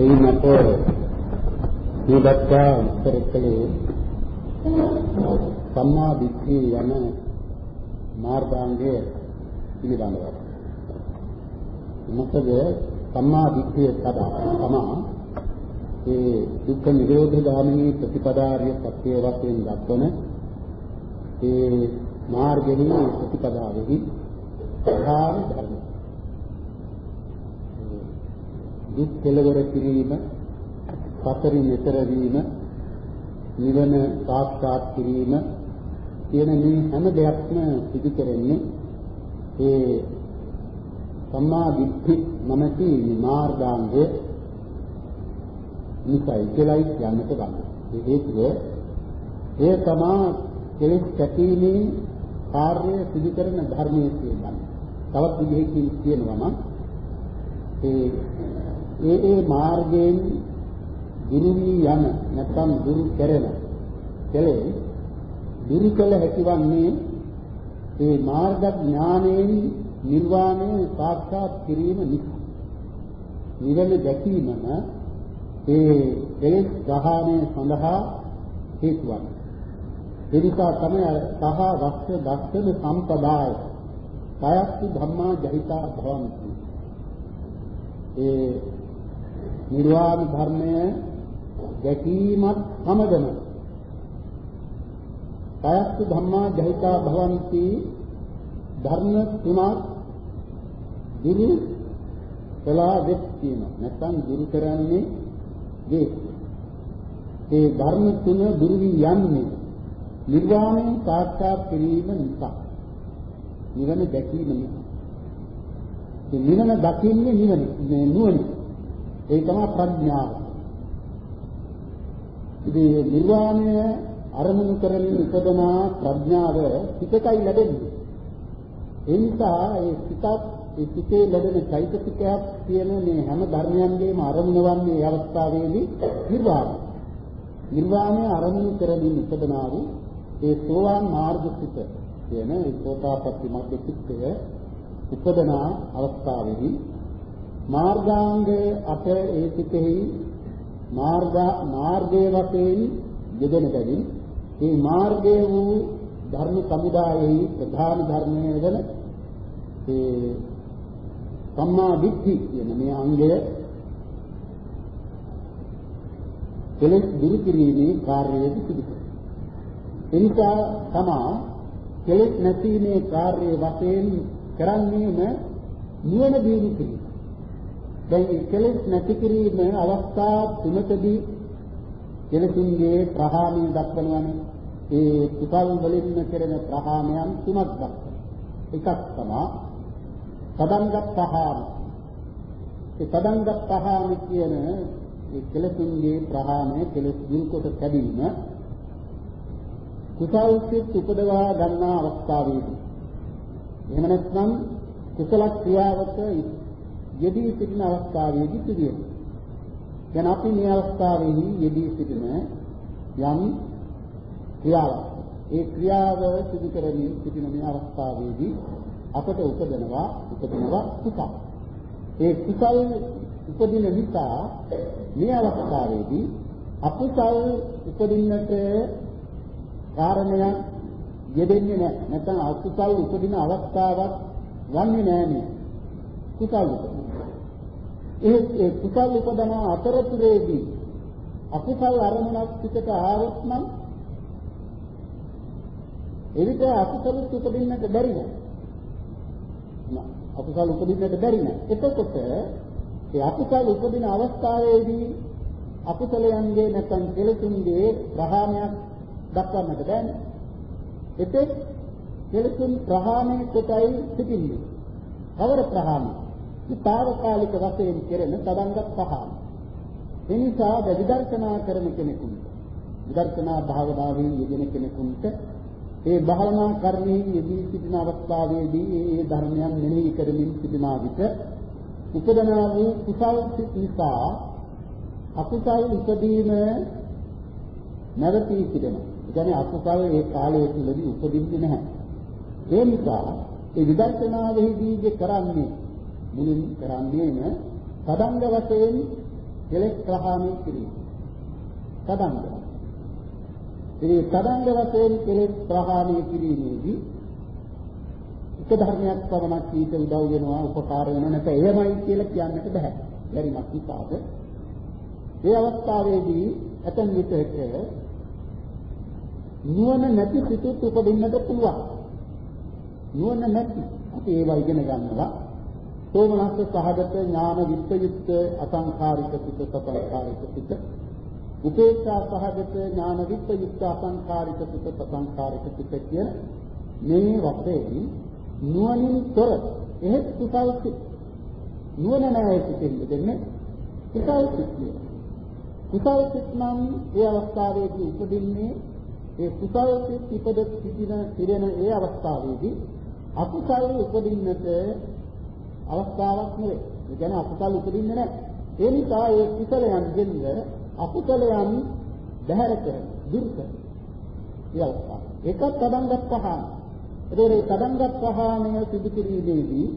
එයිනට මේදත්තා උත්තර කළේ සම්මා දිට්ඨිය යන මාර්ගාංගය පිළිබඳව. මොකද සම්මා දිට්ඨිය තමා ඒ දුක්ඛ නිරෝධ ගාමිනී ප්‍රතිපදාරිය සත්‍ය වශයෙන් දක්වන ඒ මාර්ගෙහි ප්‍රතිපදාවෙහි ප්‍රධාන ධර්ම. දුක් කෙලවර කිරීම, සතරින් ඈතර වීම, නිවන සාක්ෂාත් කිරීම කියන මේ හැම දෙයක්ම සිදු කරන්නේ ඒ සම්මා දිට්ඨි නැමැති මාර්ගාංගය නිසයි කියලායි කියන්නට ගන්න. ඒ හේතුව ඒ තමා කෙලෙස් කැපීමේ කාර්ය සිදු කරන ධර්මයේ කියනවා. තවත් විදිහකින් කියනවා නම් ඒ ඒ ඒ මාර්ගයෙන් දුරු වී යන නැත්නම් දුරු කෙරෙන කෙලෙස් දුරු කළ හැකිවන්නේ ඒ මාර්ග ඥානයෙන් නිර්වාණය සාක්ෂාත් කිරීම නිසා. නිවන දැකීමම ඒ කෙලෙස් ගහණය සඳහා හේතු වන්නේ. ඒ නිසා තමයි සහ වස්ස දස්සන සම්පදාය කයස්ති ධම්මා ජහිතා භවಂತಿ. ඒ නිර්වාණ ධර්මය දැකීමත් සමගම කයස්ති ධම්මා ජහිතා භවಂತಿ ධර්ම තුනක් දුරු කළා වෙත් කියනවා. නැත්නම් දුරු කරන්නේ වේ. ඒ ධර්ම තුන දුරු වී යන්නේ නිර්වාණය සාක්ෂාත් කිරීම නිසා. නිවන දැකීම නිසා. ඒ නිවන දකින්නේ නිවන මේ නුවණ. ඒ තමයි ප්‍රඥාව. ඉතින් නිර්වාණය අරමුණු කරමින් උපදනා ප්‍රඥාව පිටකයි ලැබෙන්නේ. ඒ නිසා ඒ සිතත් ඒ සිතේ ලැබෙන චෛතසිකයක් කියන මේ හැම ධර්මයන්ගේම අරමුණ වන්නේ අවස්ථාවේදී නිර්වාණය. නිර්වාණය අරමුණු කරමින් උපදනා වූ ඒ සෝවාන් මාර්ග සිත කියන ඒ සෝතාපට්ටි මග්ග චිත්තය උපදනා අවස්ථාවේදී මාර්ගාංගයේ අත ඒ සිතෙහි මාර්ග මාර්ගයේ වශයෙන් යෙදෙන බැවින් මේ මාර්ගයේ වූ ධර්ම සමුදායෙහි ප්‍රධාන ධර්මයේ වෙන ඒ සම්මා දිට්ඨි කියන මේ අංගය කෙලෙස් දුරු කිරීමේ කාර්යය සිදු කරනවා. එනිසා තමා කෙලෙස් නැතිීමේ කාර්ය වශයෙන් කරන්නේම නුවණ දිනු කිරීම. දැන් කෙලෙස් නැති කිරීම අවස්ථා තුනකදී කෙලෙසුන්ගේ ප්‍රහාණය දක්වනවානේ. ඒ කුසල් වලින්ම කෙරෙන ප්‍රහාණයන් තුනක් දක්වනවා. එකක් තමයි සදංග පහාන. ඒ සදංග පහාන කියන ඒ කෙලෙසුන්ගේ ප්‍රහාණය කෙලෙස් දුරු කොට කැදීම කුසල් සිත් උපදවා ගන්නා අවස්ථාවේදී එහෙම නැත්නම් කුසල ක්‍රියාවක යෙදී සිටින අවස්ථාවේදී සිදුවේ. දැන් අපි මේ අවස්ථාවේදී යෙදී සිටින යම් ක්‍රියාවක්. ඒ ක්‍රියාව සිදු කරමින් සිටින මේ අවස්ථාවේදී අපට උපදනවා උපදිනවා කුසල. ඒ කුසල් උපදින නිසා මේ අවස්ථාවේදී අකුසල් උපදින්නට කාරණයක් යෙදෙන්නේ නැහැ. නැත්නම් අකුසල් උපදින අවස්ථාවක් වන්නේ නැහැ නේ. කුසල් උපදින. ඒ ඒ කුසල් උපදන අතරතුරේදී අකුසල් අරමුණක් පිටට ආවොත් නම් එවිට අකුසල උපදින්නට බැරි නෑ. අකුසල උපදින්නට බැරි නෑ. එතකොට ඒ අකුසල උපදින අවස්ථාවේදී අකුසලයන්ගේ නැත්නම් කෙලෙසුන්ගේ ප්‍රහාණයක් දක්වන්නට බෑනේ. එතෙක් කෙලෙසුන් ප්‍රහාණය කොටයි සිටින්නේ. කවර ප්‍රහාණය? තාවකාලික වශයෙන් කෙරෙන තදංග පහන. එනිසා විදර්ශනා කරන කෙනෙකුට විදර්ශනා භාවනාවෙන් යෙදෙන කෙනෙකුට ඒ භාවනා කර්මයේ යෙදී සිටින අවස්ථාවේදී ඒ ධර්මයන් මෙනෙහි කරමින් සිටින විට උපදනා වූ කුසල් සිත් නිසා අකුසල් උපදීම නැවතී සිටිනවා. ඒ කියන්නේ අකුසල් ඒ කාලයේ තුලදී උපදින්නේ නැහැ. ඒ නිසා ඒ විදර්ශනාවේදී කරන්නේ මුලින් කරන්නේම සදංග වශයෙන් කෙලෙස් ප්‍රහාණය කිරීම. තදංග. ඒ තදංග වශයෙන් කෙලෙස් ප්‍රහාණය කිරීමේදී එක ධර්මයක් පමණක් ඊට උදව් වෙනවා උපකාර වෙනවා නැත්නම් එයමයි කියලා කියන්නට බෑ. බැරිමත් නිසාද ඒ අවස්ථාවේදී ඇතන් විටක නුවණ නැති සිතුත් උපදින්නට පුළුවන්. නුවණ නැති අපි ඒවා ඉගෙන ගන්නවා. සෝමනස්ස සහගත ඥාන විප්‍රයුක්ත අසංඛාරික සිත සසංඛාරික සිත. උපේක්ෂා සහගත ඥාන විප්‍රයුක්ත අසංඛාරික සිත සසංඛාරික සිත කියන මේ වශයෙන් නුවණින් තොර එහෙත් කුසල් සිත්. නුවණ නැහැ සිතින් දෙන්නේ. කුසල් සිත් කුසල් සිත් නම් ඒ අවස්ථාවේදී උපදින්නේ ඒ කුසල් සිත් ඉපද සිටින පිරෙන ඒ අවස්ථාවේදී අකුසල් උපදින්නට අවස්ථාවක් නෙවෙයි. ඒ කියන්නේ අකුසල් උපදින්නේ නැහැ. ඒ නිසා ඒ කුසලයන් දෙන්න අකුසලයන් බැහැර කරන දුරු කරන. ඒ අවස්ථාව. ඒකත් තදංගත් පහන. ඒතකොට ඒ තදංගත් පහනය සිදු කිරීමේදී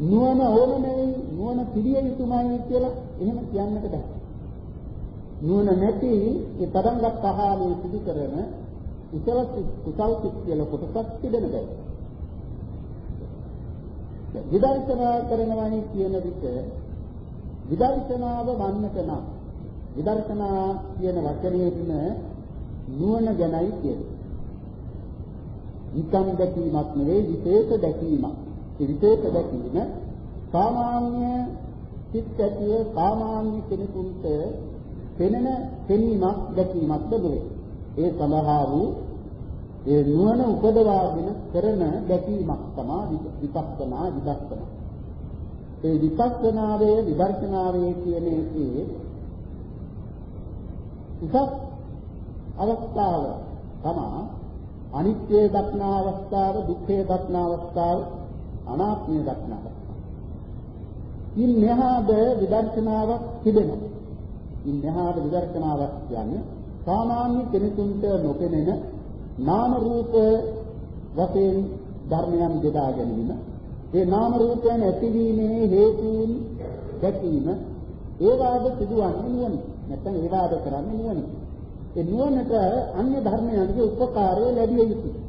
නුවණ ඕන නෙවෙයි නුවණ පිළිය යුතුමයි කියලා එහෙම කියන්නට බෑ. නුවණ නැති ඒ තරංගත් පහාලේ සිදු කරන කුසල කුසල් සිත් කියලා කොටසක් තිබෙන බෑ. විදර්ශනා කරනවානි කියන විට විදර්ශනාව වන්නට නම් විදර්ශනා කියන වචනේදීම නුවණ ගැනයි කියන්නේ. නිකම් දැකීමක් නෙවෙයි විශේෂ දැකීමක්. ඒ විශේෂ දැකීම සාමාන්‍ය සිත් ඇතිව සාමාන්‍ය කෙනෙකුට පෙනෙන පෙනීමක් දැකීමක් නෙවෙයි. ඒ සඳහා වූ ඒ නුවණ උපදවාගෙන කරන දැකීමක් තමයි විපස්සනා විදර්ශනා. ඒ විපස්සනාවේ විදර්ශනාවේ කියන එකේ උසස් අවස්ථාව තමයි අනිත්‍ය දක්නා අවස්ථාව, දුක්ඛය දක්නා අවස්ථාව, අනාත්මය දක්නා අවස්ථාව. ඉන් මෙහාද විදර්ශනාවක් තිබෙනවා. ඉන් මෙහාට විදර්ශනාවක් කියන්නේ සාමාන්‍ය කෙනෙකුට නොපෙනෙන නාම රූප වශයෙන් ධර්මයන් දෙදා ගැනීම. ඒ නාම රූපයන් ඇතිවීමේ හේතුන් දැකීම ඒවාද සිදුවන්නේ නුවණ නැත්නම් ඒවාද කරන්නේ නුවණ ඒ නුවණට අන්‍ය ධර්මයන්ගේ උපකාරය ලැබිය යුතුයි.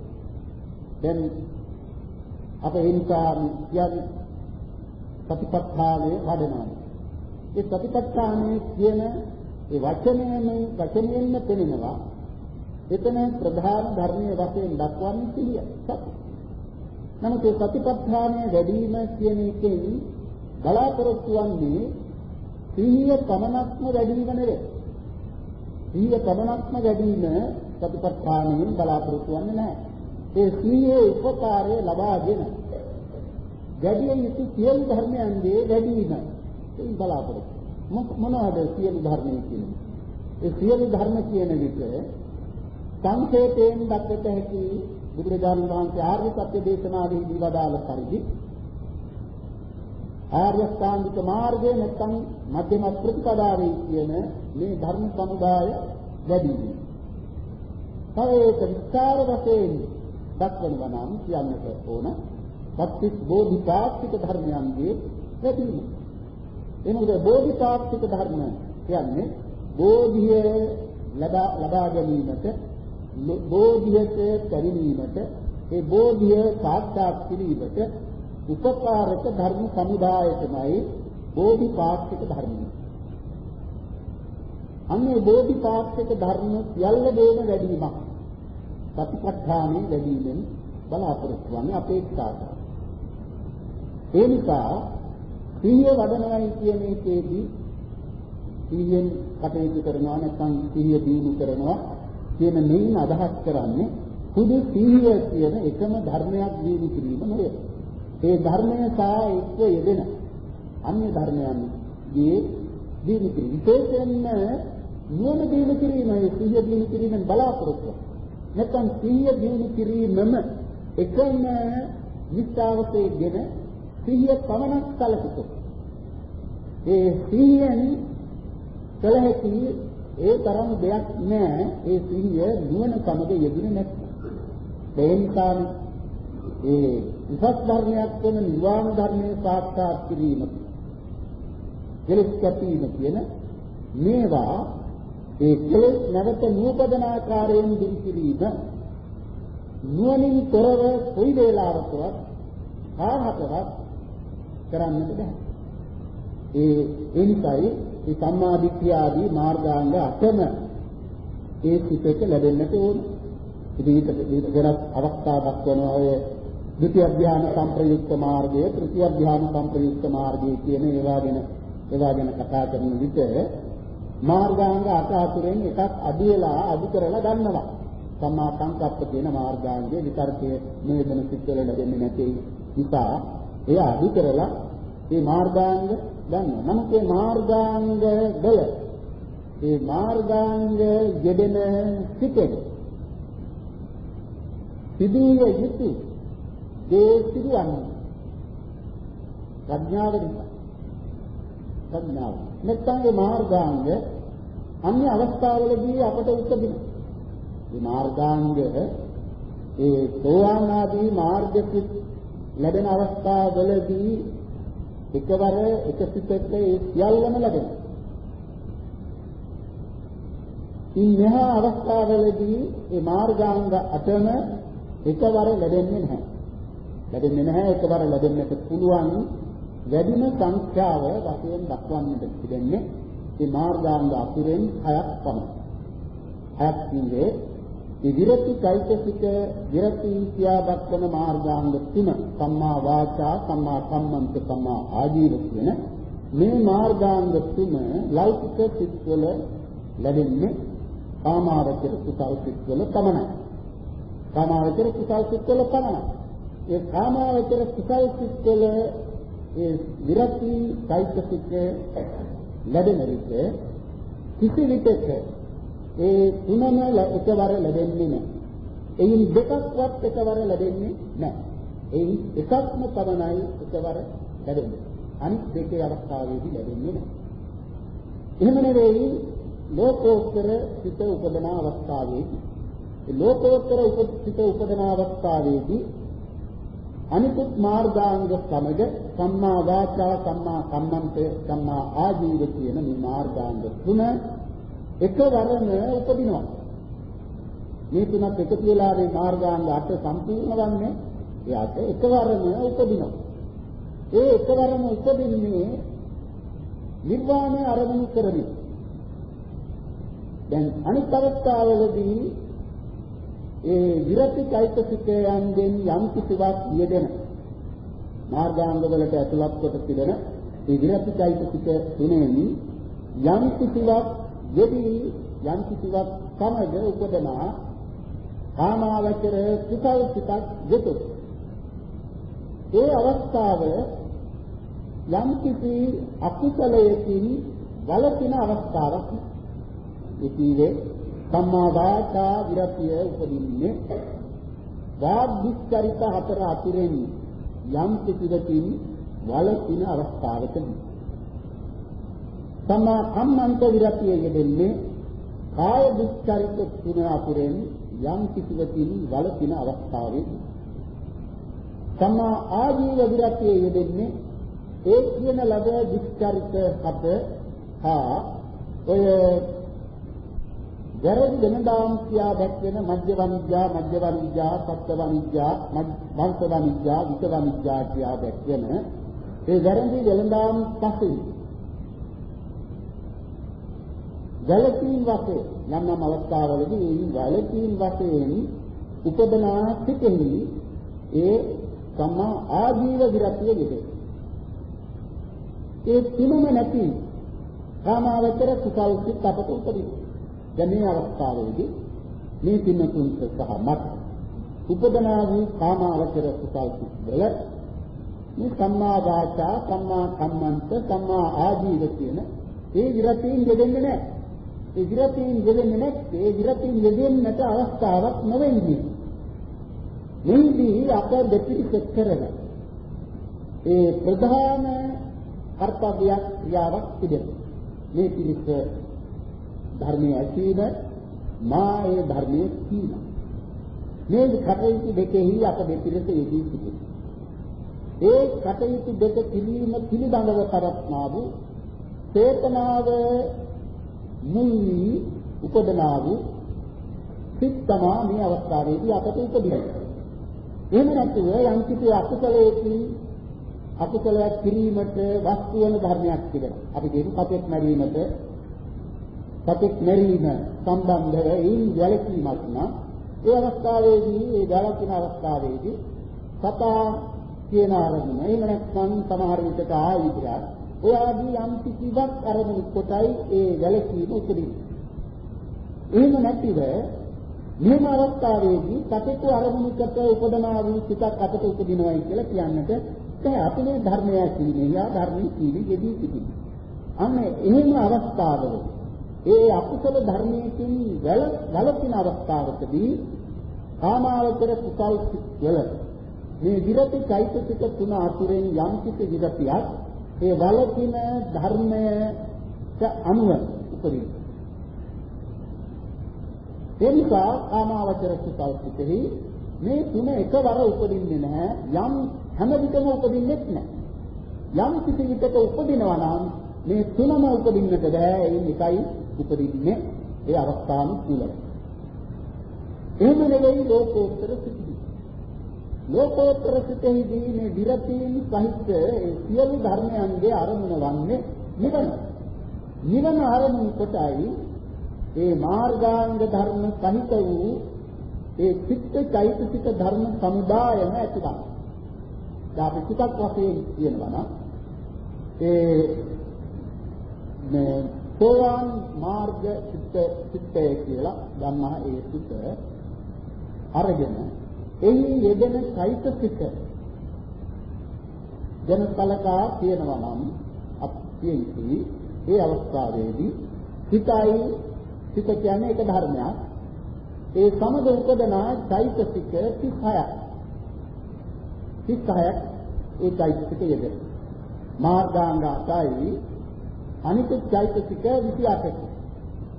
දැන් අප ඒ නිසා කියන්නේ ප්‍රතිපත්තාවේ වඩනවා. ඒ සතිපට්ඨානයේ කියන ඒ වචනයෙන් වචනයෙන්ම පෙනෙනවා. එතන ප්‍රධාන ධර්මයේ වශයෙන් දක්වන්නේ සිහිය සති. නමුත් ඒ සතිපට්ඨානය වැඩි වීම කියන එකෙන් බලාපොරොත්තු වන්නේ සිහිය පමණක්ම වැඩි වීම නෙවෙයි. සිහිය පමණක්ම වැඩි වීම සතිපට්ඨානයෙන් බලාපොරොත්තු වෙන්නේ නැහැ. ඒ සිහියේ උපකාරය ලබාගෙන වැඩි යුතු සියලු ධර්මයන්ගේ වැඩි වීම එයින් බලාපොරොත්තු. මොනවද සියලු ධර්මයේ කියන්නේ? ඒ සියලු ධර්ම කියන විට සංකේතයෙන් දක්වත හැකි බුදුරජාණන් වහන්සේ ආර්ය සත්‍ය දේශනාවේදී වදාළ පරිදි ආර්ය ස්ථානික මාර්ගය නැත්නම් මධ්‍යම ප්‍රතිපදාවේ කියන මේ ධර්ම සමුදාය වැඩි වෙනවා. තව ඒක විස්තර වශයෙන් දක්වනවා නම් කියන්නට ඕන. සත්‍විස් බෝධිපාක්ෂික ධර්මයන්ගේ වැඩි වීම. එනකොට බෝධිපාක්ෂික ධර්ම කියන්නේ බෝධිය ලබා ලබා ගැනීමට බෝධියට පරිණීමට ඒ බෝධිය සාක්ෂාත් කිරීමට උපකාරක ධර්ම සමුදායතමයි බෝධිපාක්ෂික ධර්ම. අන්නේ බෝධිපාක්ෂික ධර්ම සියල්ල දේන වැඩිවීමක්. සතිපට්ඨානෙ වැඩිවීමෙන් බලාපොරොත්තු වන්නේ අපේක්ෂා කරනවා. ඒ නිසා සිහිය වඩනවායි කියන එකේදී සිහියෙන් කටයුතු කරනවා නැත්නම් සිහිය දිනු කරනවා කියන මෙයින් අදහස් කරන්නේ සුදු සිහිය කියන එකම ධර්මයක් දිනු කිරීම නෙවෙයි. ඒ ධර්මය සා එක්ව යෙදෙන අන්‍ය ධර්මයන්ගේ දිනු කිරීම. විශේෂයෙන්ම නුවණ දිනු කිරීම, සිහිය දිනු කිරීමෙන් බලාපොරොත්තු. නැත්නම් සිහිය දිනු කිරීමම එකම විස්තාවකයේගෙන සිහිය පමණක් සැලකුතු. ඒ සිහියෙන් කළ හැකි ඒ තරම් දෙයක් නෑ ඒ සිහිය නුවණ සමග යෙදුනේ නැත්නම්. ඒ නිසා ඒ උසස් ධර්මයක් වෙන නිර්වාණ ධර්මයේ සාක්ෂාත් කිරීම කෙලස් කැපීම කියන මේවා ඒ කෙලස් නැවත නූපදන ආකාරයෙන් දුරු කිරීම නුවණින් තොරව කොයි වේලාවකවත් කාහකවත් කරන්නට බෑ. ඒ ඒ නිසායි මේ සම්මා දිට්ඨිය ආදී මාර්ගාංග අටම ඒ සිතට ලැබෙන්නට ඕන. ඉතින් ඊට වෙනස් අවස්ථාවක් වෙනවා ඔය ද්විතිය ධ්‍යාන සම්ප්‍රයුක්ත මාර්ගය, තෘතිය ධ්‍යාන සම්ප්‍රයුක්ත මාර්ගය කියන ඒවා ගැන ඒවා ගැන කතා කරන විට මාර්ගාංග අට අතුරෙන් එකක් අඩු වෙලා අඩු කරලා ගන්නවා. සම්මා සංකප්ප කියන මාර්ගාංගය විතර්කයේ මේ වෙන සිත්වල ලැබෙන්නේ නැති නිසා ඒ අඩු කරලා මේ මාර්ගාංග ගන්නවා. නමුත් මේ මාර්ගාංග වල මේ මාර්ගාංග යෙදෙන සිටෙන සිදුවිය යුතු දේ සිදුවන්නේ ප්‍රඥාව නිසා. ප්‍රඥාව. නැත්නම් මේ මාර්ගාංග අන්‍ය අවස්ථාවලදී අපට උපදින. මේ මාර්ගාංග ඒ සෝවාන් ආදී මාර්ග ලැබෙන අවස්ථාවලදී එකවර එක සිතක ඒ සියල්ලම ලැබෙනවා. ඉන් මෙහා අවස්ථාවලදී මේ මාර්ගාංග අටම එකවර ලැබෙන්නේ නැහැ. ලැබෙන්නේ නැහැ එකවර ලැබෙන්නට පුළුවන් වැඩිම සංඛ්‍යාව වශයෙන් දක්වන්නට තිබෙන්නේ මේ මාර්ගාංග අතුරෙන් හයක් පමණයි. හයක් කියන්නේ මේ විරති චෛතසික විරති කියා දක්වන මාර්ගාංග තුන සම්මා වාචා සම්මා කම්මන්ත සම්මා ආජීව කියන මේ මාර්ගාංග තුන ලෞකික සිත්වල ලැබෙන්නේ කාමාවචර කුසල් සිත්වල පමණයි. කාමාවචර කුසල් සිත්වල පමණයි. ඒ කාමාවචර කුසල් සිත්වල ඒ විරති චෛතසික ලැබෙන විට කිසි විටක ඒ තුනම එකවර ලැබෙන්නේ නැහැ. එයින් දෙකක්වත් එකවර ලැබෙන්නේ නැහැ. එයින් එකක්ම පමණයි එකවර ලැබෙන්නේ. අනිත් දෙකේ අවස්ථාවේදී ලැබෙන්නේ නැහැ. එහෙම නෙවෙයි ලෝකෝත්තර සිත උපදන අවස්ථාවේදී. ඒ ලෝකෝත්තර සිත උපදන අවස්ථාවේදී අනිකුත් මාර්ගාංග සමග සම්මා වාචා සම්මා කම්මන්තය සම්මා ආජීව කියන මේ මාර්ගාංග තුන එකවරම උපදිනවා. මේ තුනත් එකතු වෙලා මේ මාර්ගාංග අට සම්පූර්ණ වන්නේ එයාට එකවරම උපදිනවා. ඒ එකවරම උපදින්නේ නිර්වාණය අරමුණු කරමින්. දැන් අනිත් අවස්ථාවලදී ඒ විරති චෛතසිකයන්ගෙන් යම් කිසිවක් යෙදෙන මාර්ගාංග වලට ඇතුළත් කොට තිබෙන ඒ විරති චෛතසික තුනෙන් යම් කිසිවක් යෙදී යම් කිසිවක් සමග උපදනා කාමාවචර කුසල් සිතක් යුතු. ඒ අවස්ථාව යම් කිසි අකුසලයකින් වලකින අවස්ථාවක්. ඉතිවේ සම්මා වාචා විරතිය උපදින්නේ වාග් විස්තරිත හතර අතුරෙන් යම් කිසිවකින් වලකින අවස්ථාවකදී. සම්මා කම්මන්ත විරතිය යෙදෙන්නේ කාය දුස්චරිත තුන අතුරෙන් යම් කිසිවකින් වලකින අවස්ථාවේදී සම්මා ආජීව විරතිය යෙදෙන්නේ ඒ කියන ලද දුස්චරිත හත හා ඔය වැරදි වෙනදාම් කියා දැක්වෙන මධ්‍ය වනිජ්ජා මධ්‍ය වනිජ්ජා සත්ත්ව වනිජ්ජා වංශ වනිජ්ජා විත වනිජ්ජා කියා දැක්වෙන ඒ වැරදි වෙනදාම් පස්සේ වැලකීම් වශයෙන් යම් යම් අවස්ථාවලදී මේ වැලකීම් වශයෙන් උපදනා සිටෙහි ඒ සම්මා ආජීව විරතිය යෙදේ. ඒ තුනම නැති කාමාවචර කුසල් සිත් අපට උපදින. දැන් මේ අවස්ථාවේදී මේ පින්නතුන්ට සහ මත් උපදනා වූ කාමාවචර කුසල් සිත් වල මේ සම්මා වාචා සම්මා කම්මන්ත සම්මා ආජීව කියන ඒ විරතීන් දෙදෙන්නේ නැහැ. ඒ විරතීන් යෙදෙන්නේ නැත්නම් ඒ විරතීන් යෙදෙන්නට අවස්ථාවක් නොවෙන්නේ. මේදී අප දෙපිරිස කරන ඒ ප්‍රධාන කර්තව්‍යයක් ක්‍රියාවක් තිබෙනවා. මේ පිළිස ධර්මයේ ඇසීම මා ඒ ධර්මයේ කීම. මේ කටයුතු දෙකෙහි අප දෙපිරිස යෙදී සිටිනවා. ඒ කටයුතු දෙක කිරීම පිළිබඳව කරත්නා වූ චේතනාව මුල් වී උපදනා වූ සිත් තමා මේ අවස්ථාවේදී අපට උපදින්නේ. එහෙම නැතුව යම් කිසි අකුසලයකින් අකුසලයක් කිරීමට වස්තු වෙන ධර්මයක් තිබෙනවා. අපි කියමු සතෙක් මැරීමට සතෙක් මැරීම සම්බන්ධව ඒ වැළකීමක් නම් ඒ අවස්ථාවේදී ඒ වැළකීම අවස්ථාවේදී සතා කියන අරමුණ එහෙම නැත්නම් සමහර විටක ආයුධයක් ඔය ආදී යම් කිසිවක් අරමුණු කොටයි ඒ වැළකීම උපදින්නේ. එහෙම නැතිව මෙහෙම අවස්ථාවේදී සතෙකු අරමුණකට උපදනා වූ සිතක් අපට උපදිනවයි කියලා කියන්නට බෑ. අපි මේ ධර්මය කියන්නේ යා ධර්මයේ කීවි යෙදී සිටින්නේ. අන්න එහෙම අවස්ථාවල ඒ අකුසල ධර්මයෙන් වැළකීන අවස්ථාවකදී කාමාවචර කුසල් වල මේ විරති චෛතසික තුන අතුරෙන් යම් කිසි විරතියක් ඒ වැළකීන ධර්මයට අනුව උපදින. ඒ නිසා කාමාවචර කුසල් සිතෙහි මේ තුන එකවර උපදින්නේ නැහැ යම් හැම විටම උපදින්නේ නැහැ. යම් කිසි විටක උපදිනවා නම් මේ තුනම උපදින්නට බෑ ඒ එකයි උපදින්නේ ඒ අවස්ථානුකූලව. එහෙම නෙවෙයි ලෝකෝත්තර සිටි. ලෝකෝත්තර සිටෙහිදී මේ විරතීන් සහිත සියලු ධර්මයන්ගේ අරමුණ වන්නේ නිවන. නිවන අරමුණු කොටයි ඒ මාර්ගාංග ධර්ම සහිත වූ ඒ චිත්ත චෛතසික ධර්ම සමුදායම ඇතිවන. දැන් අපි ටිකක් වශයෙන් කියනවා නම් ඒ මේ සෝවාන් මාර්ග චිත්ත චිත්තය කියලා ගන්නා ඒ චිත්ත අරගෙන එහි යෙදෙන චෛතසික ගැන කලකා කියනවා නම් අපි ඒ අවස්ථාවේදී හිතයි හිත කියන්නේ එක ධර්මයක්. ඒ සමග උපදනා චෛතසික 36ක් 36ක් ඒ චෛතසික යෙදෙන. මාර්ගාංග 8යි අනිකුත් චෛතසික 28ක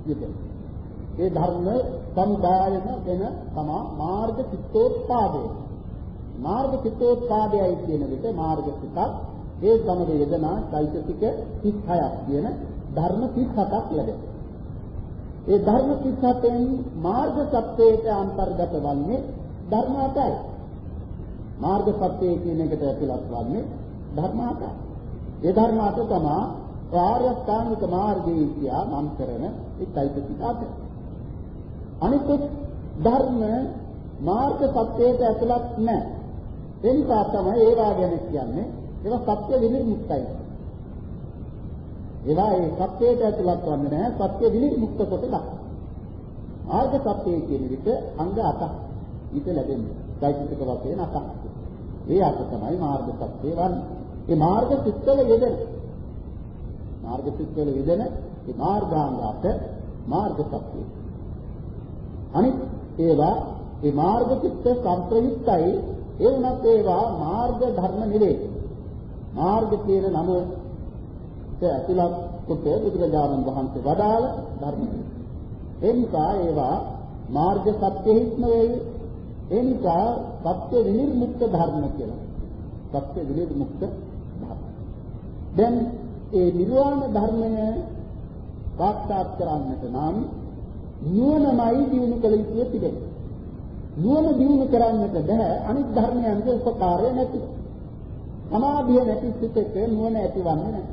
යෙදෙන. ඒ ධර්ම සමුදායම වෙන තමා මාර්ග චිත්තෝත්පාදය මාර්ග චිත්තෝත්පාදයයි කියන විට මාර්ග සිතක් ඒ සමග යෙදෙනා චෛතසික 36ක් කියන ධර්ම 37ක් ලැබෙනවා ඒ ධර්ම 37න් මාර්ග සත්‍යයට අන්තර්ගත වන්නේ ධර්ම 8යි. මාර්ග සත්‍යය කියන එකට ඇතුළත් වන්නේ ධර්ම 8යි. ඒ ධර්ම 8 තමයි ආර්ය අෂ්ටාංගික මාර්ගයේ කියා නම් කරන ඒ চৈতසික 8. අනිකුත් ධර්ම මාර්ග සත්‍යයට ඇතුළත් නැහැ. ඒ නිසා තමයි ඒවා ගැන කියන්නේ ඒවා සත්‍ය විනිර්මුක්තයි. ඒවා ඒ සත්‍යයට ඇතුළත් වන්නේ නැහැ සත්‍ය විනිර්මුක්ත කොට දක්වන. මාර්ග සත්‍යය කියන විට අංග 8ක් ඊට ලැබෙන්නේ. চৈতසික වශයෙන් 8ක්. ඒ අට තමයි මාර්ග සත්‍යය වන්නේ. ඒ මාර්ග චිත්තවල යෙදෙන මාර්ග චිත්තවල යෙදෙන ඒ මාර්ගාංග අට මාර්ග සත්‍යය. අනිත් ඒවා ඒ මාර්ග චිත්ත සංප්‍රයුක්තයි ඒ වුණත් ඒවා මාර්ග ධර්ම නෙවේ. මාර්ග කියන නම ඇතුළත් කොට බුදුරජාණන් වහන්සේ වදාළ ධර්ම. ඒ නිසා ඒවා මාර්ග සත්‍යෙහිත්ම වේ. ඒ නිසා සත්‍ය විනිර්මුක්ත ධර්ම කියලා. සත්‍ය විනිර්මුක්ත ධර්ම. දැන් ඒ නිර්වාණ ධර්මය සාක්ෂාත් කරන්නට නම් නුවණමයි දිනු කළ යුතු තිබෙනවා. නුවණ දිනු කරන්නට බෑ අනිත් ධර්මයන්ගේ උපකාරය නැති. සමාධිය නැති සිතක නුවණ ඇතිවන්නේ නැහැ.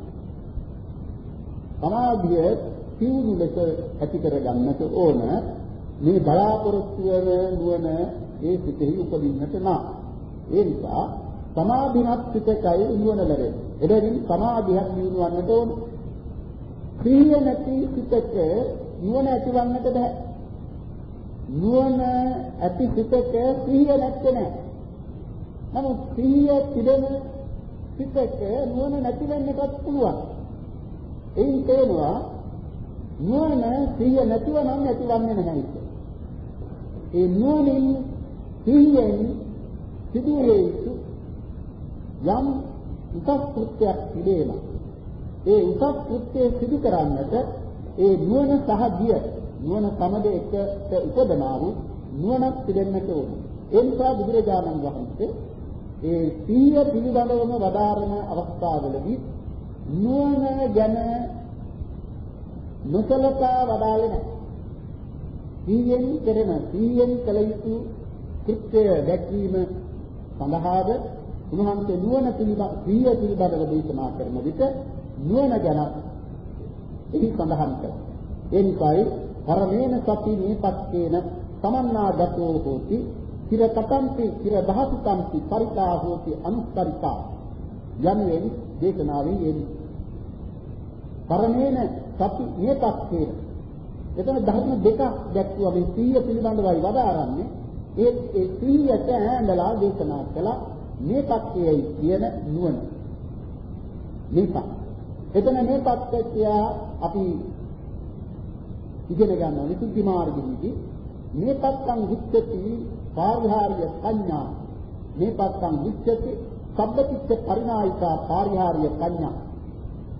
සමාධිය පියුණු ලෙස ඇති කරගන්නට ඕන මේ බලාපොරොත්තු වන නුවණ ඒ සිතෙහි උපදින්නට නම් ඒ නිසා සමාධිමත් සිතකයි නුවණ ලැබෙන්නේ එබැවින් සමාධියක් දිනුවන්නට ඕන ක්‍රිය නැති සිතක නුවණ ඇතිවන්නට බෑ නුවණ ඇති සිතක ක්‍රිය නැත්තේ නෑ නමුත් ක්‍රිය තිබෙන සිතක නුවණ නැති වෙන්නටත් පුළුවන් එයින් තේනවා නුවණ සිහිය නැතිව නම් ඇතිවන්නේ නැහැ ඒක. ඒ නුවණින් සිහියෙන් සිදුවේ යුතු යම් උසස් කෘත්‍යයක් තිබේම. ඒ උසස් කෘත්‍යය සිදු කරන්නට ඒ නුවණ සහ දිය නුවණ සමග එකට උපදනා වූ නුවණක් තිබෙන්නට ඕන. ඒ නිසා බුදුරජාණන් වහන්සේ ඒ සිහිය පිළිබඳවම වදාරන අවස්ථාවලදී නුවණ ගැන නොසලකා වඩාලේ නැහැ. සීයෙන් කෙරෙන සීයෙන් කළ යුතු කෘත්‍ය දැක්වීම සඳහාද උන්වහන්සේ නුවණ පිළිබඳ සීය පිළිබඳව දේශනා කරන විට නුවණ ගැන එහි සඳහන් කළා. ඒ නිසායි පරමේන සති මේපත්තේන සමන්නාගතෝ හෝති චිර කතම්පි චිර දහසුතම්පි පරිතා හෝති අනුත්තරිතා යනුවෙන් දේශනාවෙන් එන්නේ. පරමේන සති මේපත්තේන එතන ධර්ම දෙකක් දැක්වුවා මේ සීය පිළිබඳවයි වදාරන්නේ ඒ ඒ සීයට ඇඳලා දේශනා කළා මේ පත්‍යයයි කියන නුවණ. මේක. එතන මේ පත්‍ය අපි ඉගෙන ගන්නවා විසුද්ධි මාර්ගෙදී මේ පත්තං විච්ඡති පාරිහාර්ය සංඥා. මේ පත්තං විච්ඡති සබ්බතිච්ච පරිණායිකා පාරිහාර්ය සංඥා.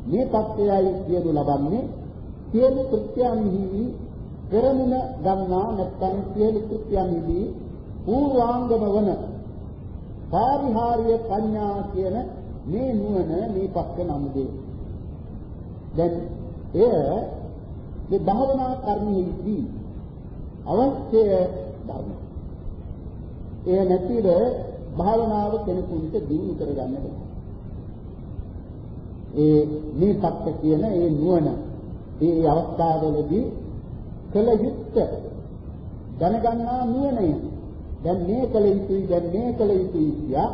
මේ පත්‍යයයි කියනු ලබන්නේ. සියලු කෘත්‍යයන්හි පෙරමුණ ගන්නා නැත්නම් සියලු කෘත්‍යයන්හි පූර්වාංගම වන පාරිහාර්ය ප්‍රඥා කියන මේ නුවණ මේ පස්ක නම් දෙයි. දැන් එය මේ භාවනා කර්මයේදී අවශ්‍ය ධර්ම. එය නැතිව භාවනාව කෙනෙකුට දිනු කරගන්න බෑ. ඒ මේ සත්‍ය කියන ඒ නුවණ ඒ අවස්ථාවවලදී කළ යුත්තේ දැනගන්නා නුවණයි දැන් මේ කළ යුතුයි දැන් මේ කළ යුතුයි කියා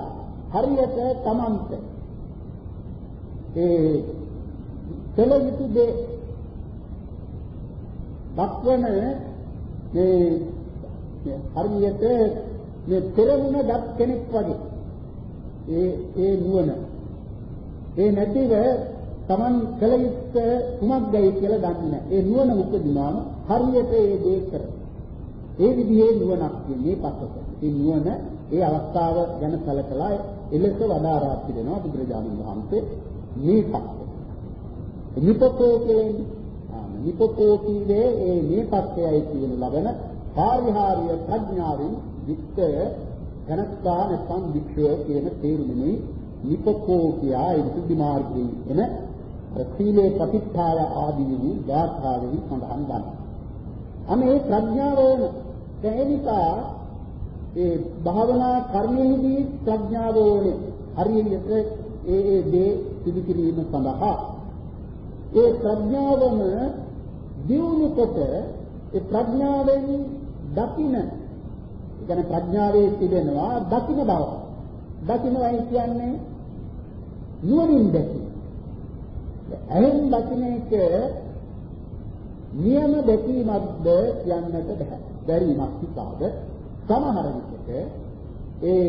හරියට තමන්ට ඒ කළ යුතු දේ දක්වන මේ හරියට මේ පෙරමුණ දත් කෙනෙක් වගේ ඒ ඒ නුවණ ඒ නැතිව Taman කළ යුත්තේ කුමක්දයි කියලා දන්නේ නැහැ. ඒ නුවණ උපදිනාම හරියට ඒ දේ කරනවා. ඒ විදිහේ නුවණක් කියන්නේ පස්සට. ඒ නුවණ ඒ අවස්ථාව ගැන සැලකලා එලෙස වදාරා පිළිනවා බුදුරජාණන් වහන්සේ මේ පස්ස. නිපතෝ කියන්නේ නිපතෝ කියන්නේ ඒ මේ පස්සයයි කියන ලබන කාර්යහාරිය ප්‍රඥාවෙන් යුක්තය ජනස්ථා නැත්නම් වික්ෂය කියන තේරුමනේ නිපතෝ කියා ඒ විසුද්ධි මාර්ගයේ එන සීලේ ප්‍රතිප්ඨාය ආදී වූ ධාතාවෙහි සඳහන් ගන්නවා. අනේ ප්‍රඥාව ඕන දැන් ඒ නිසා ඒ භාවනා කර්මයේදී ප්‍රඥාව ඕනේ. හරියට ඒ ඒ දේ සිදු කිරීම සඳහා ඒ ප්‍රඥාවම දියුණු කොට ඒ ප්‍රඥාවෙන් දකින කියන්නේ ප්‍රඥාවේ තිබෙනවා දකින බව. දකින්නයි කියන්නේ නුවණින් දැකීම. ඇහෙන් දකින එක නියම දැකීමක්ද කියන්නට බෑ. බැරිමක් හිතාද සමහර විට ඒ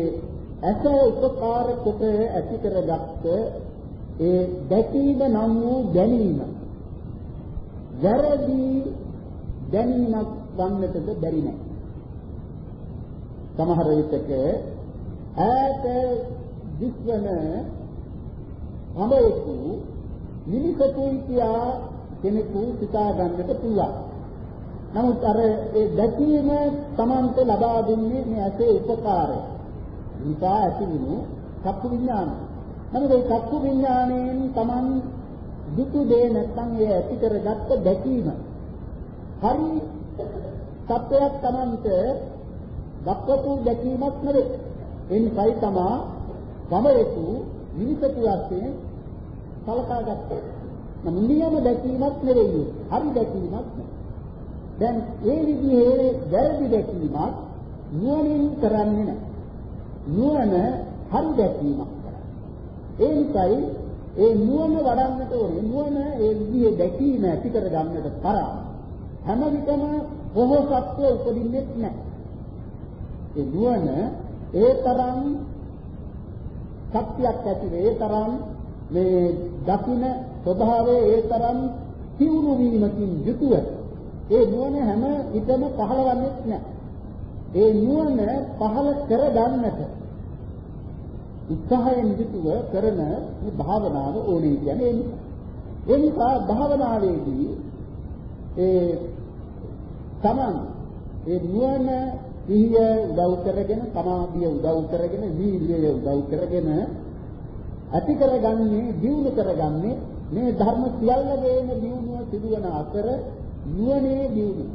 ඇස උපකාර කොට ඇති කරගත්ත ඒ දැකීම නම් වූ දැනීම වැරදි දැනීමක් ගන්නටද බැරි නෑ සමහර විටක ඈත දිස්වන අමයකු මිනිසතුන් කියා කෙනෙකු සිතා ගන්නට පුළුවන් නමුත් අර ඒ දැකීම Tamante ලබා දුන්නේ මේ ඇසේ උපකාරය. නිසා ඇතිවෙන චක්කු විඥානය. නමුත් ඒ චක්කු විඥාණයෙන් Taman දුතු දේ නැත්නම් ඒ ඇති කරගත්ත දැකීම හරි සත්‍යයක් Tamante දක්වපු දැකීමක් නෙවෙයි. එනිසායි තමා ගමරේතු මිනිසතු වශයෙන් සලකා ගත්තේ. නමුත් නියම දැකීමක් නෙවෙයි. හරි දැකීමක් නෙවෙයි. දැන් ඒ විදිහේ වැරදි දැකීමක් නුවණින් කරන්නේ නැහැ. නුවණ හරි දැකීමක් කරන්නේ. ඒ නිසායි ඒ නුවණ වඩන්නට ඕනේ. නුවණ ඒ විදිහේ දැකීම ඇති කර ගන්නට තරම් හැම විටම බොහෝසත්ව උපදින්නේ නැහැ. ඒ නුවණ ඒ තරම් ශක්තියක් ඇති වේ. ඒ තරම් මේ දකින ස්වභාවයේ ඒ තරම් සිවුරු වීමකින් යුතුව ඒ නුවණ හැම විටම පහළවන්නේ නැහැ. ඒ නුවණ පහළ කර ගන්නට උත්සාහයෙන් යුතුව කරන මේ භාවනාව ඕනේ කියන්නේ ඒ නිසා. ඒ නිසා භාවනාවේදී ඒ තමන් ඒ නුවණ සිහිය උදව් කරගෙන සමාධිය උදව් කරගෙන වීර්යය උදව් කරගෙන ඇති කරගන්නේ දියුණු කරගන්නේ මේ ධර්ම සියල්ලගේම දියුණුව සිදුවන අතර නුවණේ දියුණුව.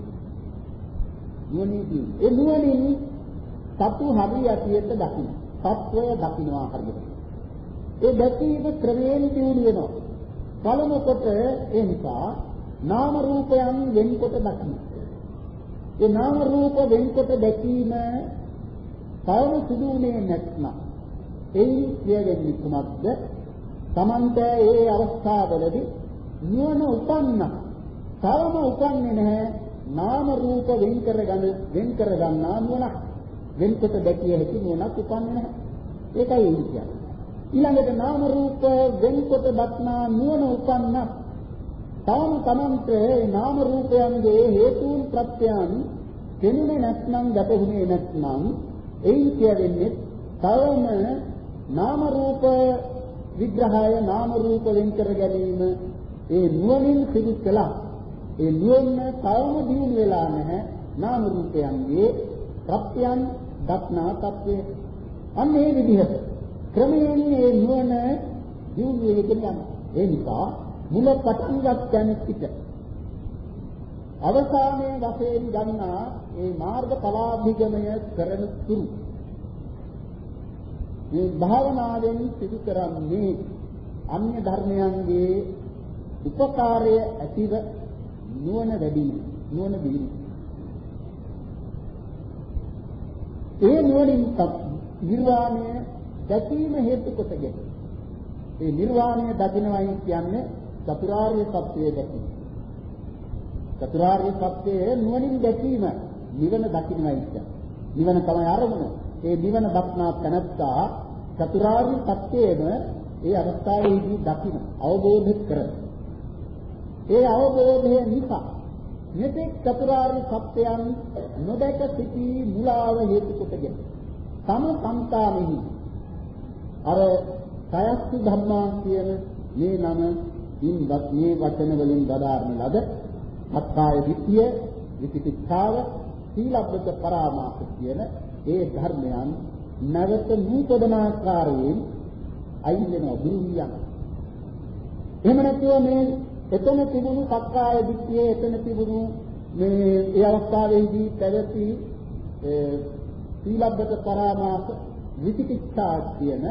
නුවණේ දියුණුව. ඒ නුවණින් සතු හරි යටියට දකින්න. සත්වය දකින්නවා හරියට. ඒ දැකීම ක්‍රමයෙන් දියුණු වෙනවා. පළමු කොට ඒ නිසා නාම රූපයන් වෙන්කොට දකින්න. ඒ නාම රූප වෙන්කොට දැකීම තවම සිදුුනේ නැත්නම් එයින් කියවෙන්නේ කුමක්ද? Tamante ඒ අවස්ථාවවලදී නුවණ උපන්න. තවම උපන්නේ නැහැ. නාම රූප වෙන් කරගන්න වෙන් කරගන්නා නුවණක්. වෙන්කොට දැකිය හැකි නුවණක් උපන්නේ නැහැ. ඒකයි කියන්නේ. ඊළඟට නාම රූප වෙන්කොට දක්නා නුවණ උපන්න. තවම Tamante නාම රූපයන්ගේ හේතුන් ප්‍රත්‍යයන් දෙන්නේ නැත්නම් ගැටුනේ නැත්නම් එයින් කියවෙන්නේ තවම නාම රූප විග්‍රහය නාම රූප වෙන් කර ගැනීම ඒ නුවණින් සිදු කළා. ඒ නුවණ තවම දියුණු වෙලා නැහැ නාම රූපයන්ගේ ප්‍රත්‍යයන් දක්නා තත්වය. අන්න ඒ විදිහට ක්‍රමයෙන් මේ නුවණ දියුණු වෙගෙන යනවා. ඒ නිසා මුල පටන් ගන්න සිට අවසානයේ වශයෙන් ගන්නා ඒ මාර්ග ඵලාභිගමය කරන තුරු මේ භාවනාවෙන් සිදු කරන්නේ අන්‍ය ධර්මයන්ගේ උපකාරය ඇතිව නුවණ වැඩි නුවණ දිනු. ඒ නුවණින් නිර්වාණය දැකීම හේතු කොටගෙන ඒ නිර්වාණය දකින්නයි කියන්නේ චතුරාර්ය සත්‍යය දැකීම. චතුරාර්ය සත්‍යය නුවණින් දැකීම නිවන දකින්නයි කියන්නේ. නිවන තමයි අරමුණ. ඒ නිවන දක්නා තැනත්තා චතුරාර්ය සත්‍යයම ඒ අවස්ථාවේදී දකින අවබෝධ කරන. ඒ අවබෝධය නිසා මෙතෙක් චතුරාර්ය සත්‍යයන් නොදැක සිටි මුලාව හේතු කොටගෙන තම සංකාමෙහි අර සයස්සු ධම්මා කියන මේ නම ඉන්වත් මේ වචන වලින් බදාරන ලද අත්කාය විත්‍ය විචිකිච්ඡාව සීලබ්බත පරාමාස කියන ඒ ධර්මයන් නැවත නූපදන ආකාරයෙන් අයින් වෙනවා දුරියන්. එහෙම නැතිව මේ එතන තිබුණු සක්කාය දිට්ඨිය එතන තිබුණු මේ ඒ අවස්ථාවේදී පැවති සීලබ්බත පරාමාස විචිකිච්ඡා කියන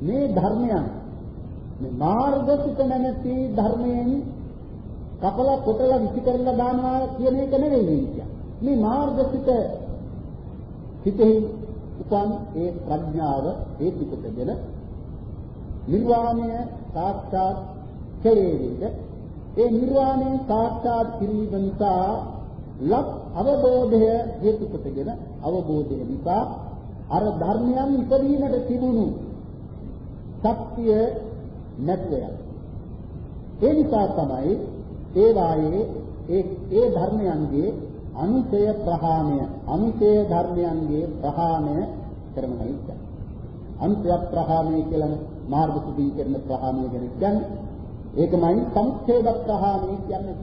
මේ ධර්මයන් මේ මාර්ගසිත නැමැති ධර්මයෙන් කපල කොටල විසි කරලා දානවා කියන එක නෙවෙයි කියන්නේ. මේ මාර්ගසිත හිතෙහි උපන් ඒ ප්‍රඥාව හේතු කොටගෙන නිර්වාණය සාක්ෂාත් කෙරෙහිද ඒ නිර්වාණය සාක්ෂාත් කිරීම නිසා ලක් අවබෝධය හේතු කොටගෙන අවබෝධය නිසා අර ධර්මයන් ඉපදීමට තිබුණු ශක්තිය නැත්වය. ඒ නිසා තමයි ඒ වායේ ඒ ඒ ධර්මයන්ගේ අනුසය ප්‍රහාණය අනුසය ධර්මයන්ගේ ප්‍රහාණය කරනවා කියන්නේ. අනුසය ප්‍රහාණය කියලා මාර්ග සුදී කරන ප්‍රහාණය ගැන කියන්නේ ඒකමයි සංක්ෂේප ප්‍රහාණය කියන්නේ.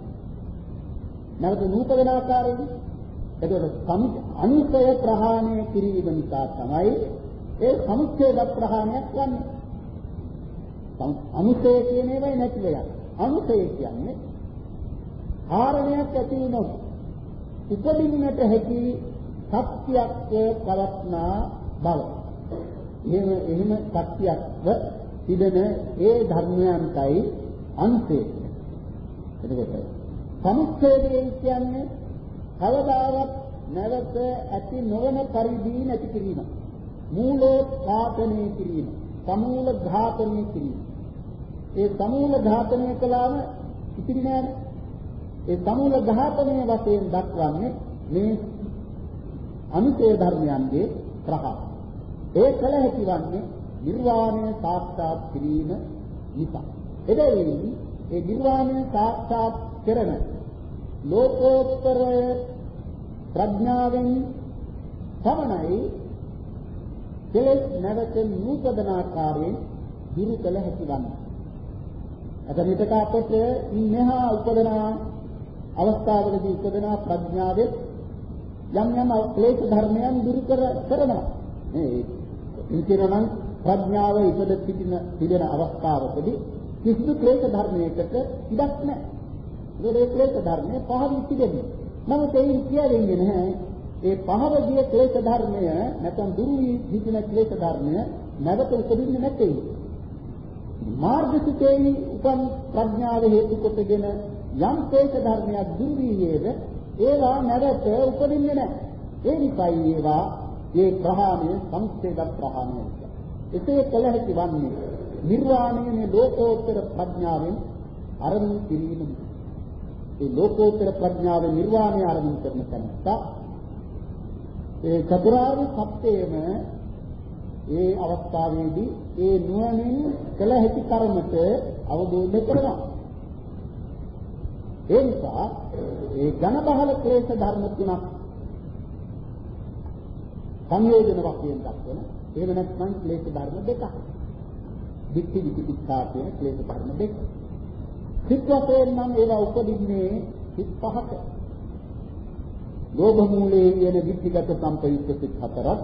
නැවත නූපදන ආකාරයෙන් එතකොට අනුසය ප්‍රහාණය කිරීම නිසා තමයි ඒ සංක්ෂේප ප්‍රහාණයක් වන්නේ. අනුසය කියන ඒවායි නැති වෙලා. අනුසය කියන්නේ කාරණයක් ඇති වුණොත් උපදින්නට හැකි සත්‍යයක් පවත්නා බව. එහෙම එහෙම සත්‍යයක්ව තිබෙන ඒ ධර්මයන්ටයි අන්තය. එතකොට සමුච්ඡේදය කියන්නේ කවදාවත් නැවත ඇති නොවන පරිදි නැති කිරීම. මූලෝත්පාදනය කිරීම. සමූල ඝාතනය කිරීම. ඒ සමූල ඝාතනය කළාම ඉතිරි නෑනේ. ඒ සමූල ඝාතනයේ වශයෙන් දක්වන්නේ මේ අනුසය ධර්මයන්ගේ ප්‍රහාර. ඒ කල හැකි වන්නේ නිර්වාණය සාක්ෂාත් කිරීම නිසා. එබැවින් ඒ නිර්වාණය සාක්ෂාත් කරන ලෝකෝත්තර ප්‍රඥාවෙන් පමණයි කෙලෙස් නැවත නූපදන ආකාරයෙන් දුරු කළ හැකි වන්නේ. අද මෙතක අපට මෙහා උපදනා අවස්ථාවකදී උපදනා ප්‍රඥාවෙත් යම් යම් ක්ලේශ ධර්මයන් දුරු කර කරනවා. මේ ඉතිරනම් ප්‍රඥාව ඉපද සිටින පිළින අවස්ථාවකදී කිසිදු ක්ලේශ ධර්මයකට ඉඩක් නැහැ. ඒ ක්ලේශ ධර්මය පහළ තිබෙන්නේ. නමුත් ඒ කියන්නේ නැහැ ඒ පහව ගිය ක්ලේශ ධර්මය නැත්නම් දුරු වී හිතින ක්ලේශ ධර්මය නැවත උපදින්නේ නැtei. මාර්ගසිතේහි උපන් ප්‍රඥාව හේතු කොටගෙන යම් ක්ලේශ ධර්මයක් දුරු වීයේද ඒවා නැවත උපදින්නේ නැහැ. ඒ නිසායි ඒවා ඒ ප්‍රහාණය සංස්කේත ප්‍රහාණය. එසේ කළ හැකි වන්නේ නිර්වාණයනේ ලෝකෝත්තර ප්‍රඥාවෙන් අරමුණු කිරීම. ඒ ලෝකෝත්තර ප්‍රඥාවෙන් නිර්වාණය අරමුණු කරන තැනට ඒ චතුරාර්ය සත්‍යයම ඒ අවස්ථාවේදී ඒ නුවණින් කළ හැකි කර්මත අවබෝධ කරගන්න. ඒ නිසා ඒ ඝන බහල ක්ලේශ ධර්ම තුනක් සංයෝජන වශයෙන් දක්වන එහෙම නැත්නම් ක්ලේශ ධර්ම දෙකක්. වික්ටි විචිකිච්ඡා කියන ක්ලේශ ධර්ම දෙක. සිත් වශයෙන් නම් ඒවා උපදින්නේ සිත් පහක. ලෝභ මූලයේ කියන විද්ධිගත සම්පයුක්ත සිත් හතරක්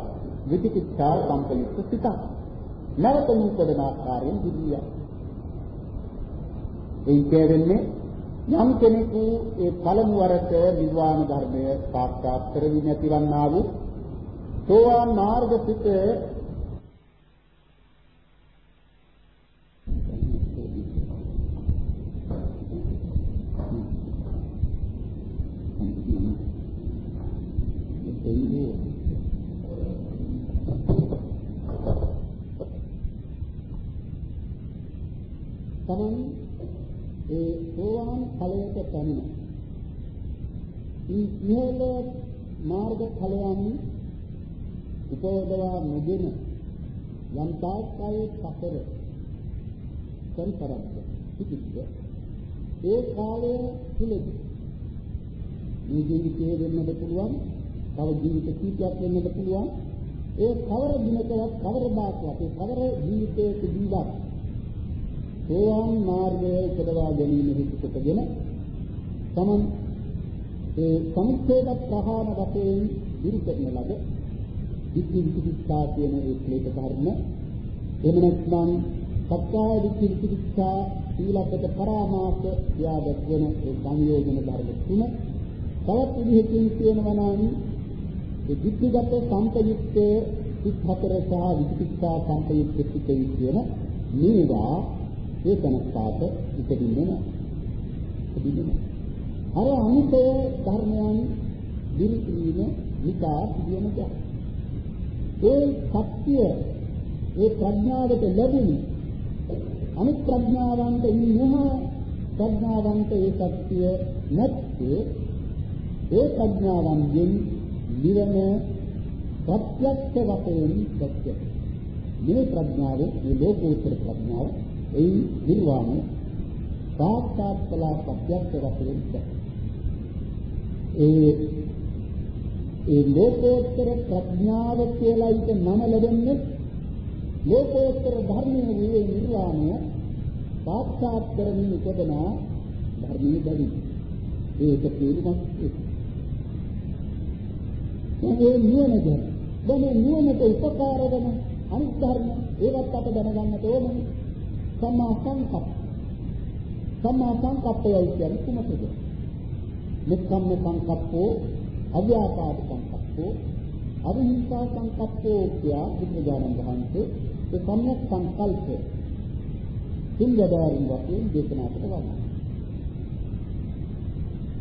විචිකිච්ඡා සම්පයුක්ත සිතක්. නැවත නූපදන ආකාරයෙන් දිවිය. ඒ කියන්නේ යම් කෙනෙකු ඒ පළමු වරට නිර්වාණ ධර්මය සාක්ෂාත් කරවි නැතිවන්නා වූ සෝවාන් මාර්ග සිත තමන් ඒ සෝවාන් ඵලයට පැමිණ. ඉහළ මාර්ග ඵලයන් උපයෝගවා නොගෙන යම් තාක්කල් සතර පරිපරද්ද පිටිච්ච ඒ කාලය තුලදී මේ ජීවිතයේ වෙන්නද පුළුවන් තව ජීවිත කීපයක් වෙන්නද පුළුවන් ඒ කවර දිනකවත් කවර දායකවත් ඒ කවර ජීවිතයක ජීවත් සෝවාන් මාර්ගයේ උපදවා ගැනීම හේතු කොටගෙන තමන් ඒ සමුච්ඡේද ප්‍රහාණ වශයෙන් දිරු කරන ලද විද්ධි විචිකිච්ඡා කියන ඒ ක්ලේශ ධර්ම. එහෙම නැත්නම් සත්‍යාය විද්ධි විචිකිච්ඡා සීලබ්බත පරාමාස යා දක්වන ඒ සංයෝජන ධර්ම තුන. තවත් විදිහකින් කියනවා නම් ඒ විද්ධිගත සංකයුක්තයේ සිත් හතර සහ විචිකිච්ඡා සංකයුක්ත සිතේ කියන මේවා ඒ තනස්සාට ඉපදින්නේ නැහැ. ඉපදින්නේ නැහැ. අර අනිත්‍ය ධර්මයන් දිරි කිරීම විකා කියන දෙයක්. ඒ සත්‍ය ඒ ප්‍රඥාවට ලැබුණි අනිත් ප්‍රඥාවන්ට ඉන්නහා ප්‍රඥාවන්ට ඒ සත්‍ය නැත්තේ ඒ ප්‍රඥාවන්ගෙන් නිවන ප්‍රත්‍යක්ෂ වශයෙන් දැක්කේ මේ ප්‍රඥාව මේ ලෝකෝත්තර ප්‍රඥාව ඒ නිර්වාණය. සාක්ෂාත් කළා ප්‍රත්‍යක්ෂ වශයෙන් ඒ ඒ ලෝකෝත්තර ප්‍රඥාව කියලා ඊට නම ලැබෙන්නේ ලෝකෝත්තර ධර්මයේ වූ නිර්වාණය. සාක්ෂාත් කරමින් උපදන ධර්මයේ බැරි. ඒක තේරුමක් ඒ නුවණ ගැන දැන් නුවණට උපකාර වෙන අනිත් ධර්ම. ඒවත් අප දැනගන්නට ඕනේ. සම්මා සංකප්ප සම්මා සංකප්පයයි කියන්නේ කුමකද? මෙක්කම්ම සංකප්පෝ අව්‍යාපාද සංකප්පෝ අවිහිංසා සංකප්පෝ කියා බුදුරජාණන් වහන්සේ ඒ සම්‍යක් සංකල්ප සිංගදාරින් වශයෙන් දේශනා කොට වදාළා.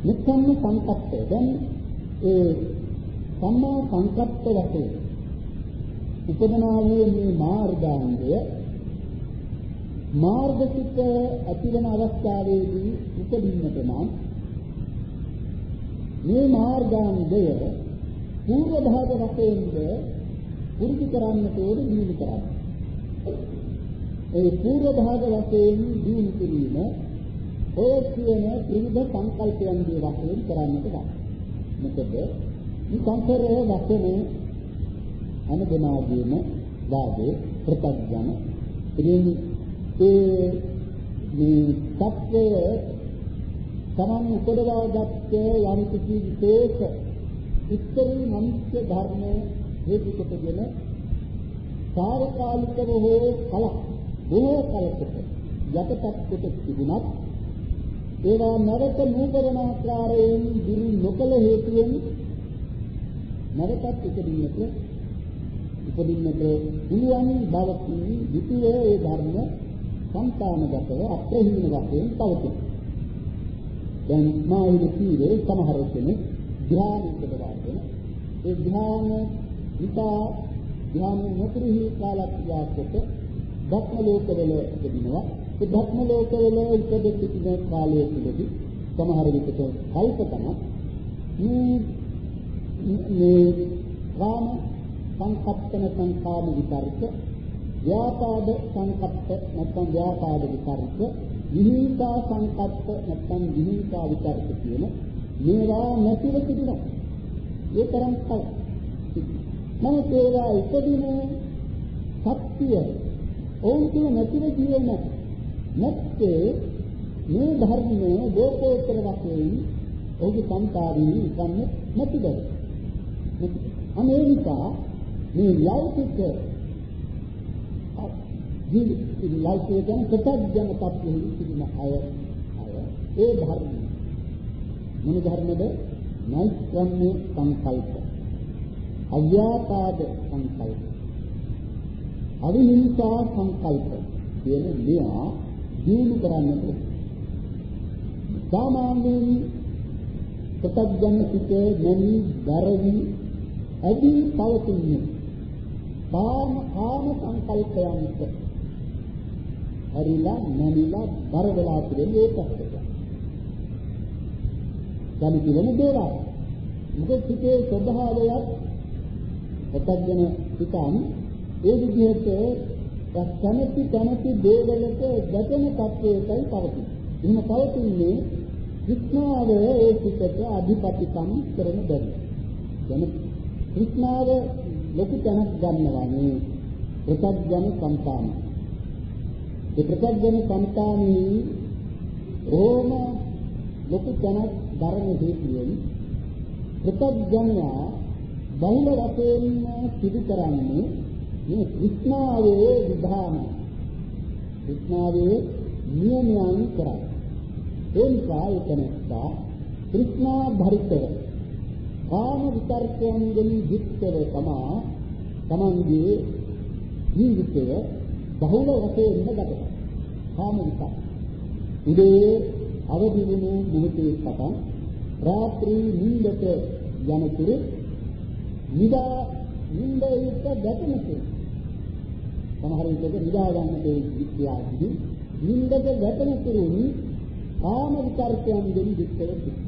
මෙක්කම්ම සංකප්පය දැන් ඒ සම්මා සංකප්ප වශයෙන් උපදනා වූ මේ මාර්ගාංගය මාර්ගසිත ඇතිවන අවස්ථාවේදී උපදින්නට නම් මේ මාර්ගාංගය පූර්ව භාග වශයෙන්ද පුරුදු කරන්නට ඕන දිනු කරන්න. ඒ පූර්ව භාග වශයෙන් දිනු කිරීම ඔය කියන ත්‍රිවිධ සංකල්පයන්ගේ වශයෙන් කරන්නට බෑ. මොකද මේ සංසාරයේ වශයෙන් හැම දෙනාගේම වාදේ ප්‍රත්‍යඥ ඉතින් ඒ මේ සත්‍යය තමන් උපදවාගත් යම් කිසි විශේෂ ඉස්තරී මනුෂ්‍ය ධර්ම හේතු කොටගෙන සාරකාලිකව හෝ කල බොහෝ කලකට යටපත් කොට තිබුණත් ඒවා නැවත නූපදන ආකාරයෙන් දිරි නොකල හේතුවෙන් නැවතත් උපදින්නට උපදින්නට පුළුවන් බවකින් විතිය ඒ ධර්ම සංකාමගතව අප්‍රහීන වශයෙන් පවතී. දැන් මා ඉද කීවේ සමහර කෙනෙක් ධ්‍යානෙට බදාගෙන ඒ ධ්‍යාන විතා ධ්‍යාන නොකරෙහි කාලක් යාකොට ධක්ම ලෝකවල උපදිනවා ඒ ධක්ම ලෝකවල ඉපද සිටින කාලයේ තුලදී සමහර විට කල්පතන මේ මේ කාම සංකප්පන සංකාම විතරක ව්‍යාපාද සංකප්ප නැත්නම් ව්‍යාපාද විතරක විහිංසා සංකප්ප නැත්නම් විහිංසා විතරක කියන මේවා නැතිව තිබුණා. ඒ තරම් කල් නමුත් ඒවා ඉපදින සත්‍ය ඕන් කියන නැතිව ජීවෙන නැත්තේ මේ ධර්මයේ ලෝකෝත්තර වශයෙන් ඔහුගේ සංකාරී ගන්න නැතිද? අනේ නිසා මේ ලෞකික ජීවිත ලෞකික ගැන ප්‍රත්‍යඥ තත්ත්වෙහි සිටින අය අය ඒ ධර්ම. මොන ධර්මද? නෛෂ්ක්‍රම්‍ය සංකල්ප. අව්‍යාපාද සංකල්ප. අවිහිංසා සංකල්ප කියන මේවා දිනු කරන්නට සාමාන්‍යයෙන් ප්‍රත්‍යඥ සිටේ නැමි දරවි ඇදී පවතින්නේ කාම කාම සංකල්පයන්ට. හරිලා නැමිලා බර වෙලා තිබෙන්නේ ඒ පැත්තට. දැන් කියන දේවල්. මොකද සිටේ ස්වභාවයත් ප්‍රත්‍යඥ සිතන් ඒ විදිහට කැමැති කැමැති දේවලට ගැටෙන තත්වයකයි පවතින්නේ. එහෙම පවතින්නේ විඥානය ඒ සිතට අධිපතිකම් කරන බැරි. දැන් විඥානය ලොකු තැනක් ගන්නවා මේ ප්‍රත්‍යඥ සංකාම. ඒ ප්‍රත්‍යඥ සංකාමී ඕම ලොකු තැනක් ධර්ම හේතුවෙන් ප්‍රත්‍යඥයා බහුල වශයෙන් සිදු කරන්නේ මේ විඥානයේ විධාන. විඥානයේ නියමයන් කරයි. ඒ නිසා එතනස්සා කෘෂ්ණා භරිතව කාම විතර්කයන්ගෙන් යුක්තව තමා තමන්ගේ ජීවිතය බහුල වශයෙන් ගත කාම විතර්ක උදේ අවදි වුණු මොහොතේ පටන් රාත්‍රී නිින්දට යනතුරු නිදා නිින්දයට ගැටෙනතුරු සමහර විටක නිදා ගන්නට විද්‍යාවදී නිින්දට ගැටෙනතුරු කාම විතර්කයන්ගෙන් යුක්තව සිටිනවා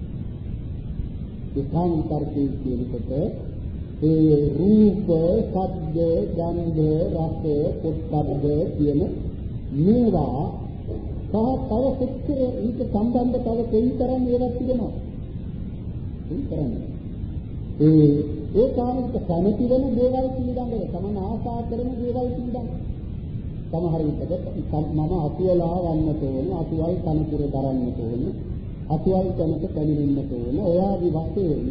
විකාම තර්කයේ කියනකොට ඒ රූප, ශබ්ද, ගන්ධ, රස, පොට්ටබ්බ කියන මේවා සහ තව කොච්චර ඊට සම්බන්ධ තව කොයිතරම් ඒවා තිබෙනවා. කොයිතරම්. ඒ ඒ කාමික කැමැති වෙන දේවල් පිළිබඳව තමන් ආශා කරන දේවල් පිළිබඳව සමහර විටක මම අසුවලා වන්නට ඕන අසුවල් තනතුර දරන්නට ඕන අසුවල් තැනක පැමිණෙන්නට ඕන. ඔයාගේ වශයෙන්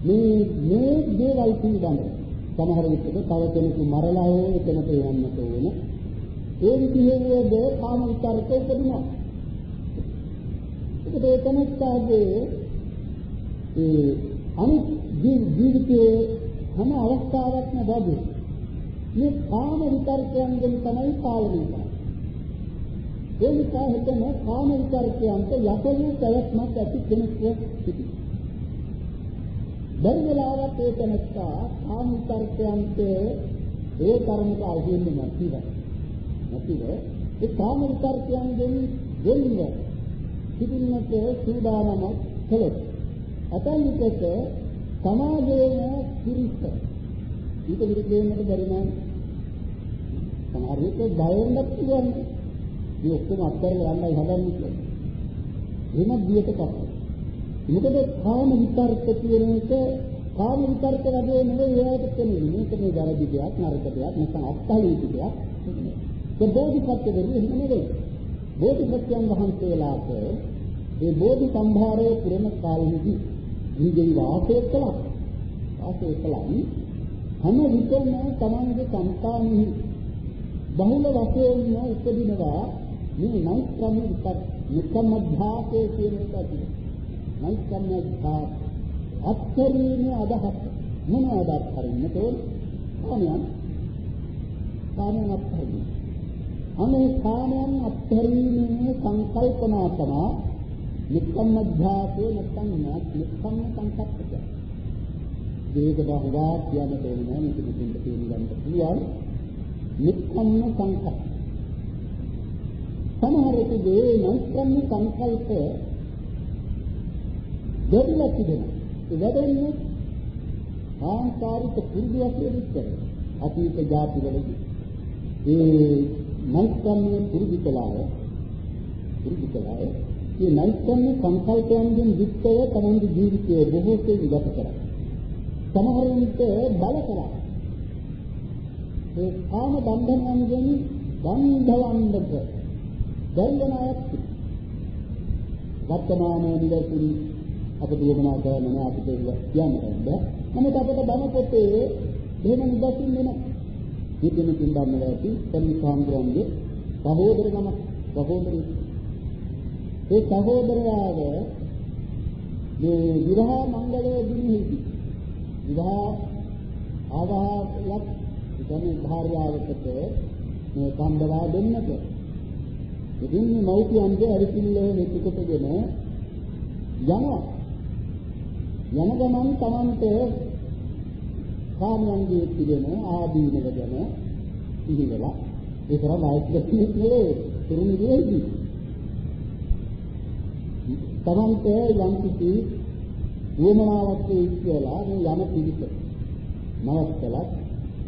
මේ මේ දේවල් පිළිබඳව සමහර විටක තව කෙනෙකු මරලා හෝ එතනට යන්නට ඕන. ඒ විදිහේද කාම විචාරක උපදිනවා. ඒකද එතනස්ථාගේ ඒ අනිත් ජීවිතයේ හැම අවස්ථාවක්ම වගේ මේ කාම විතර්කයන්ගෙන් තමයි පාලනය කරන්නේ. ඒ නිසා හිතන කාම විචාරකයන්ට යටලු පැවැත්මක් ඇති කෙනෙක්ව සිටි. බැරි වෙලාවට ඒ තැනස්සා කාම විචාරකයන්ට ඒ කර්මක අහින්නේ නැතිව. නැතිව. ඒ කාම විචාරකයන්ගෙන් දෙන්න සිටින්නට සූදානමක් කළොත්. අතන් විට සමාජයේ පිරිස ඊට විරුද්ධ වෙන්නට බැරි නම් සමහර විට බය වෙන්නත් පුළුවන්. මේ ඔක්කොම අත්හැරලා යන්නයි හදන්නේ කියලා. එහෙම දියටපත්. මොකද කාම විතර්ක කියන එක කාම විතර්ක වගේ නෙවෙයි ඒකට කියන්නේ. මේක මේ වැරදි දෙයක්, නරක දෙයක්, නැත්නම් අත්හලිත දෙයක්. ඒ බෝධිසත්ව දෙන්නේ එහෙම නෙවෙයි. බෝධිසත්වයන් වහන්සේලාට ඒ බෝධි සම්භාරයේ පුරම කාලෙදී නිජී වාසය කළා. වාසය කළා. හැම විටම තමන්ගේ සංකාමෙහි බහුල වශයෙන් උපදිනවා මේ නෛෂ්ක්‍රම්‍ය විතර නිකම්මධාතේ කියන එක තියෙනවා. නෛෂ්ක්‍රම්‍යධාත අත්තරීමේ අදහස් මොනවද අත්හරින්නට ඕන? කාමයන් කාමයන් අත්හරින්න. අනේ කාමයන් අත්හරීමේ සංකල්පනා තමයි නිකම්මධාතේ නැත්නම් නිකම්ම සංකප්පය. මේක බහුවා කියන්න දෙන්නේ නැහැ මේක දෙන්න තේරුම් ගන්න පුළුවන්. නිකම්ම සංකප්ප. සමහර විටේ නෛෂ්ක්‍රම්‍ය සංකල්ප දෙවිලා තිබෙනවා. ඒ වැඩෙන්නේ ආංකාරික පුරුදු වශයෙන් ඉස්සර. අතීත ජාතිවලදී ඒ නෛෂ්ක්‍රම්‍ය පුරුදු කළාය. පුරුදු කළාය. මේ නෛෂ්ක්‍රම්‍ය සංකල්පයන්ගෙන් යුක්තව තමන්ගේ ජීවිතයේ බොහෝ සේ ගත කරා. සමහරුන්ට බල කරා. ඒ කාම බන්ධනයන්ගෙන් බන්ධවන්නට බැරිවන අයත් වර්තමානයේ නිරතුරු අපිට යෝජනා කරන නෑ අපිට ඒක කියන්න බෑ. නමුත් අපිට බණ පොතේ එහෙම නිදසුන් වෙන හිතෙන කින්දන්න ඇති තනිසාම්බරන්ගේ සහෝදර නම සහෝදරී. ඒ සහෝදරයාව මේ විවාහ මංගලයේ දිනෙහිදී විවාහ ආවාහයක් ඉතින් භාර්යාවකට මේ සම්බවා දෙන්නට. ඉතින් මේ මෞපියන්ගේ අරිසිල්ලේ නෙතිකොටගෙන යනවා. යන ගමන් Tamante කාමයන්ගේ පිළිගෙන ආදීනව ගැන පිළිවෙලා ඒ තරම් වයස්ක කෙනෙක් නෙවෙයි තරුණ විදිහේදී Tamante යම් කිසි වුමනාවක් කියලා මේ යන පිළිස නවත්තලා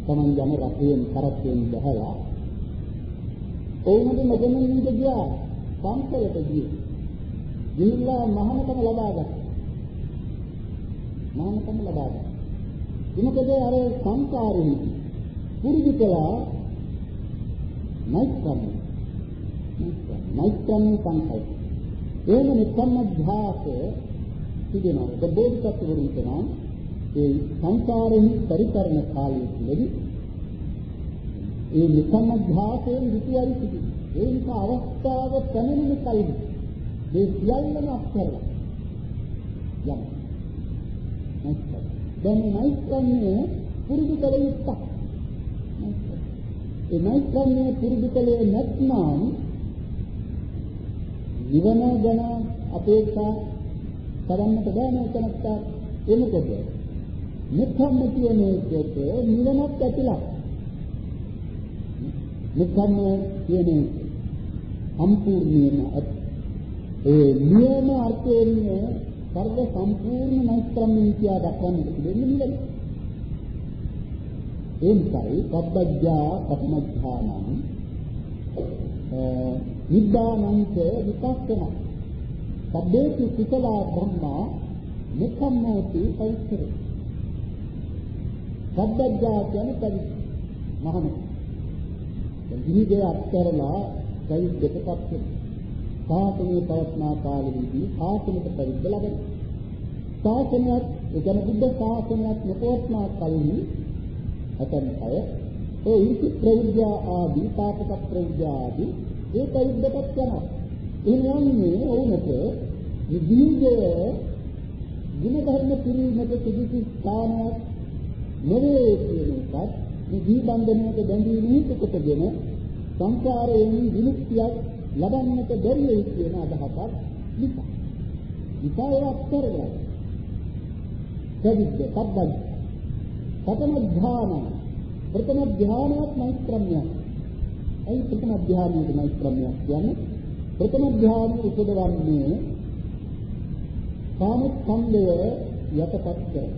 Taman යන රටෙන් කරත්තෙන් බහලා ඔවුන්ගේ මගෙනින් ඉඳ ගියා පන්සලට ගියේ. ගිහිල්ලා මහානකම ලබා ගත්තා. මහානකම ලබා ගත්තා. ඉනකද අර සංකාරෙහි පුරුදු කළා නෛත්‍යම් නෛත්‍යම් සංකල්ප. එහෙම නිකම්මධාස තිබෙනවා. ඒ බෝධිසත්වවරුන් කියනවා ඒ සංකාරෙහි පරිකරණ කාලයේ තුලදී ඒ නිකම්මධාසයෙන් විතියයි සිටි. ඒ නිසා අවස්ථාව පැමිණෙන කල්හි මේ සියල්ලම අත්හැරලා යන්න. නැත්නම් දැන් නෛත්‍යන්නේ පුරුදු කළ යුත්තක්. ඒ නෛත්‍යන්නේ පුරුදු කළේ නැත්නම් නිවන ගැන අපේක්ෂා කරන්නට බෑ නේද තනත්තා එනකොට නිකම්ම කියන එකට නිවනක් ඇතිලා. නිකම්ම කියන සම්පූර්ණයෙන්ම ඒ නියම අර්ථයෙන් සර්ව සම්පූර්ණ නෛෂ්ක්‍රම්‍ය කියා දක්වන්නට දෙන්නේ නිවන. ඒ නිසායි පබ්බජ්ජා පඨමඥානං නිබ්බානංච විපස්සනා. සබ්බේති කුසලා ධම්මා නිකම්මෝති පවිත්‍රේ. සබ්බජ්ජා කියන්නේ පවිත්‍ර මහණ දැන් දිවිගේ අත්තරලා පවිත්‍රකපත් වෙනවා. ශාසනයේ පවත්නා කාලෙදී ශාසනයට පරිද්ද ලැබෙන. ශාසනයත් ඒ කියන්නේ බුද්ධ ශාසනයත් නොපවත්නා කලින් අතන අය ඒ ඉති ප්‍රවිද්‍යා ආදී පාපක ප්‍රවිද්‍යා ආදී ඒ පරිද්දපත් යනවා. එහෙනම් යන්නේ වුණත විදීජය ගුණ ධර්ම පිළිමක සුදුසු ස්ථානයක් නෙවේ කියන එකත් මේ දී බන්ධනයක බැඳී නිහිත කොටගෙන සංසාරයෙන් විමුක්තියක් ලබන්නට බැරි වෙයි කියන අදහසක් නිසා. නිසා ඒ අත්තරලා. සදිද්ද සබ්බයි. ප්‍රථම ධාන ප්‍රථම ධානයක් මෛත්‍රම්‍යයක්. ඒ ප්‍රථම ධානයේ මෛත්‍රම්‍යයක් කියන්නේ ප්‍රථම ධානය උපදවන්නේ කාමස්කන්ධය යටපත් කර.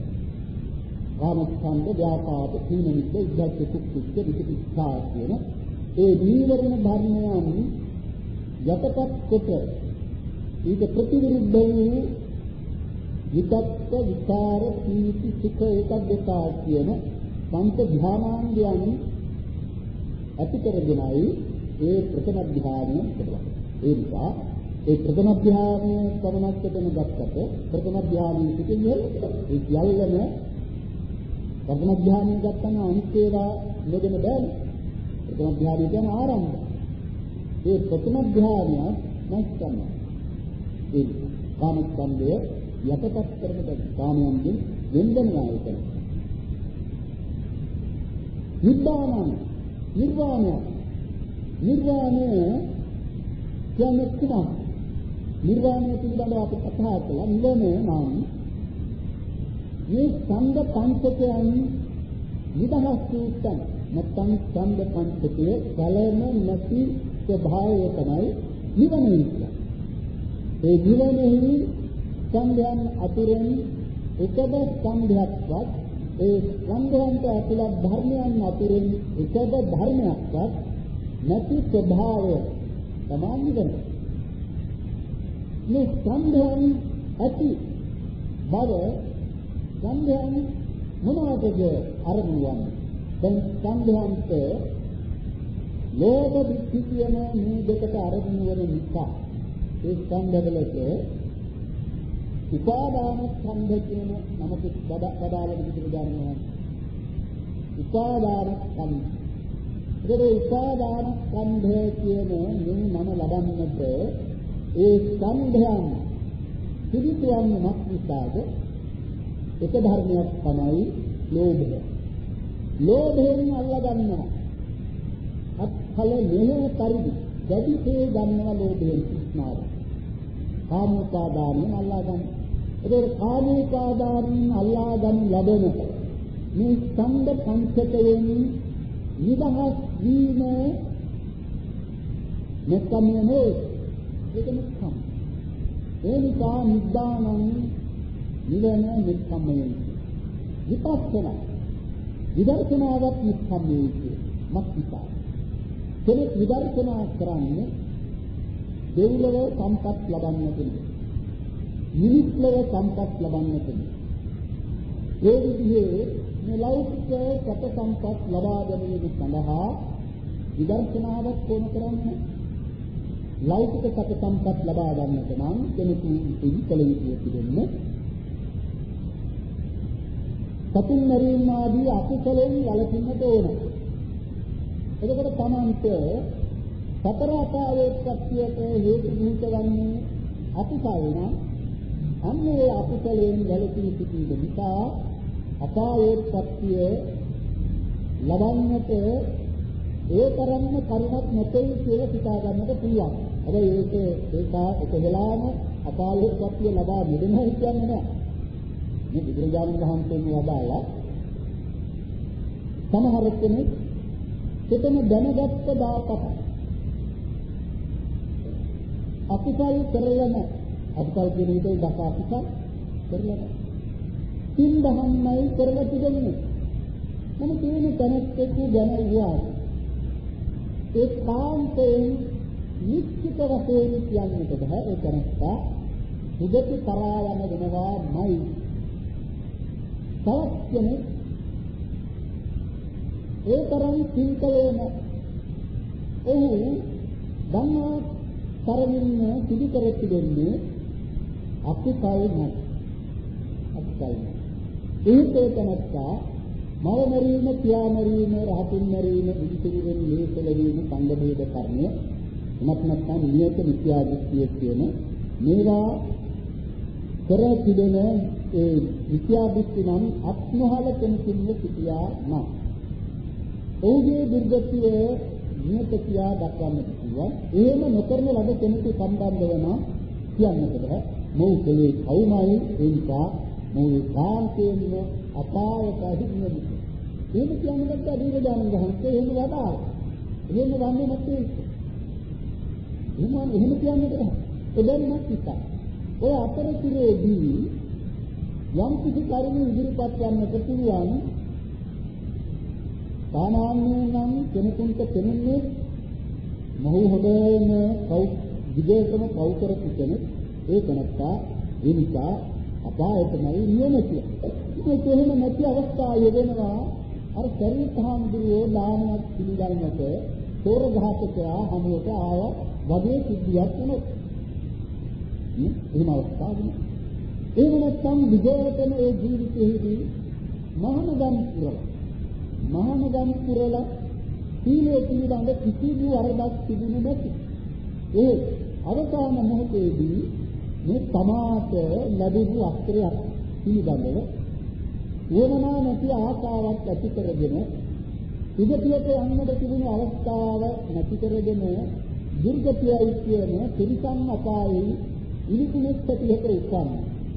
කාමස්කන්ධ ව්‍යාපාද සීනිද්ද ඉද්ධච්ච කුක්කුච්ච විචිකිච්ඡා කියන ඒ නීවරණ ධර්මයන් යටපත් කොට ඊට ප්‍රතිවිරුද්ධ වූ විතක්ක විචාර සීති සුඛ ඒකග්ගතා කියන පංච ධානාංගයන් ඇති කරගෙනයි ඒ ප්‍රථම ධානය ලැබෙන්නේ. ඒ නිසා ඒ ප්‍රථම ධානය පමණක්ටම ගත්තට ප්‍රථම ධානයේ සිටින්නේ ඒ සියල්ලම ප්‍රථම ධානය ගත්තම අනිත් ඒවා නොදෙන බෑනේ. ප්‍රථම ධානය කියන්නේ ආරම්භය. ඒ ප්‍රථම ධ්‍යානය නැස්තම. ඒ කාමස්කන්ධය යටපත් කරන කාමයන්ගෙන් වෙන්දන ආයතන. නිබ්බානං නිර්වාණය නිර්වාණය කියන්නේ කුමක්ද? නිර්වාණය පිළිබඳව අපි කතා කළා නිවන නම් මේ ඡන්ද පංචකයන් නිදහස් වූ නැත්නම් ඡන්ද පංචකයේ කලම නැති ස්වභාවය තමයි නිවන කියන්නේ. ඒ නිවනෙහි ඡන්දයන් අතුරෙන් එකද ඡන්දයක්වත් ඒ ඡන්දයන්ට ඇතුළත් ධර්මයන් අතුරෙන් එකද ධර්මයක්වත් නැති ස්වභාවය තමයි නිවන. මේ ඡන්දයන් ඇති බව ඡන්දයන් මොනවටද අරමුණු වන්නේ? දැන් සංඝයන්ට ලෝභ දිට්ඨි කියන මේ දෙකට අරමුණු වෙන නිසා ඒ සංඝවලට උපාදාන ස්කන්ධ කියන නමක බදාලන විදිහට ගන්නවා. උපාදාන ස්කන්ධ. ඒකේ උපාදාන ස්කන්ධය කියන මේ නම ලබන්නට ඒ ස්කන්ධයන් පිළිතුවන්නේ මත් නිසාද එක ධර්මයක් තමයි ලෝභය. ලෝභයෙන් අල්ලා ගන්නවා. අත්ඵල මෙහෙම පරිදි දැඩිසේ ගන්නවා ලෝභයෙන් තෘෂ්ණාව. කාමෝපාදානෙන් අල්ලා ගන්න. ඒකේ කාමෝපාදානෙන් අල්ලා ගන්න ලැබෙන මේ ඡන්ද පංචකයෙන් නිදහස් වීම මෙත්තමනේ ඒක නිකම්. ඒ නිසා නිබ්බානං නිවන මෙත්තමයෙන් විපස්සනා විදර්ශනාවක් නිස්සම්මේ කියේ. මක්නිසා. කෙනෙක් විදර්ශනා කරන්නේ දෙව්ලොව සම්පත් ලබන්නට නෙවෙයි. මිනිස්ලොව සම්පත් ලබන්නට නෙවෙයි. ඒ විදිහේ මේ ලෞකික සැප සම්පත් ලබා ගැනීම සඳහා විදර්ශනාවක් කොන කරන්නේ ලෞකික සැප සම්පත් ලබා ගන්නට නම් කෙනෙකු ඉතින් කල යුතු තිබෙන්නේ සතුන් මරීම ආදී අකුසලෙන් වළකින්නට ඕන. එතකොට තමන්ට සතර අපායේ ප්‍රත්‍යයට හේතු භූත වන්නේ අකුසල නම් අන්නේ අකුසලයෙන් වැළකී සිටීම නිසා අපායේ ප්‍රත්‍ය ලබන්නට ඒ තරම්ම කරුණක් නැtei කියලා හිතා ගන්නට පුළුවන්. හැබැයි ඒක ඒක එක වෙලාවම අපායේ ප්‍රත්‍ය ලබා දෙන්න කියන්නේ නැහැ. මේ බුදුරජාණන් වහන්සේගේ වදාලා සමහර කෙනෙක් එතන දැනගත්ත දාපත අකුසල් කරලම අකුසල් කියන විදිහට දස අකුසල් කරලම. තින් දහම්මයි කරලා තිබෙන්නේ. මම කියන තැනට ගැන වුණා ඒ කාන්තයෙන් නිශ්චිත වශයෙන් කියන්නට බෑ. ඒ තැනට සුගති කරා යන වෙනවාමයි තවත් කෙනෙක් ඒ තරම් සිල්කලේන ඔහු ධම්මා තරමින් සිදු කර තිබෙන්නේ අකුසල් නැත් අකුසල් ඒකේ තනත්තා මව මරීම පියා මරීම රහතුන් මරීම විසිරුවෙන් ලේසලවීම සංග බේද කර්ණය එමත් නැත්නම් නියත විද්‍යා දෘෂ්ටිය කියන මේවා කර තිබෙන ඒ විද්‍යා දෘෂ්ටි නම් අත්මහල කෙනෙකුන්ව සිටියා නම්. ඔහුගේ දුර්ගතිය නියත කියා දක්වන්නට පුළුවන්. එහෙම නොකරන ලද කෙනෙකු සම්බන්ධව නම් කියන්නට බෑ. මොහු කෙලේ කවුමයි ඒ නිසා මොහු කාන්තේන අපායට හිමිනෙමි. එහෙම කියන්නේ නැත්නම් දීර්ඝානන්ද වහන්සේ එහෙම වදා. එහෙම වන්නේ නැත්තේ. එහෙම එහෙම කියන්නේ නැහැ. ඒ දැනුමක් නිසා. ඔය අතරතුරේදී යම් කිසි කරුණු ඉදිරිපත් කරන්නට පුළුවන් සාමාන්‍යයෙන් නම් කෙනෙකුට තෙමන්නේ මොහු හොඳම කව් විදේශම කව් කරපු කෙනෙක් ඒ කෙනත්තා ඒ නිසා අපායටමයි නියම කියලා. ඒක එහෙම නැති අවස්ථා යෙදෙනවා අර ශරීරහාමුදුරුවෝ දානයක් පිළිගන්නට තෝර ගහකයා හමුවට ආව වගේ සිද්ධියක් වෙනවා. එහෙම අවස්ථාවක් එහෙම නැත්නම් විජයතන ඒ ජීවිතයේදී මහානගම් පුරලා මහානගම් පුරලා සීලයේ පිළිබඳ කිසිදු වරදක් තිබුණේ නැති ඒ අවසාන මොහොතේදී මේ තමාට ලැබුණු අස්ත්‍රයක් පිළිබඳව වමනා නැති ආසාවක් ඇති කරගෙන ඉගතියට යන්නට තිබුණු අවස්ථාව නැති කරගෙන දුර්ගතියයි කියන තිරිසන් අපායේ ඉනිකුණෙක් පැටියකට උත්සන්න.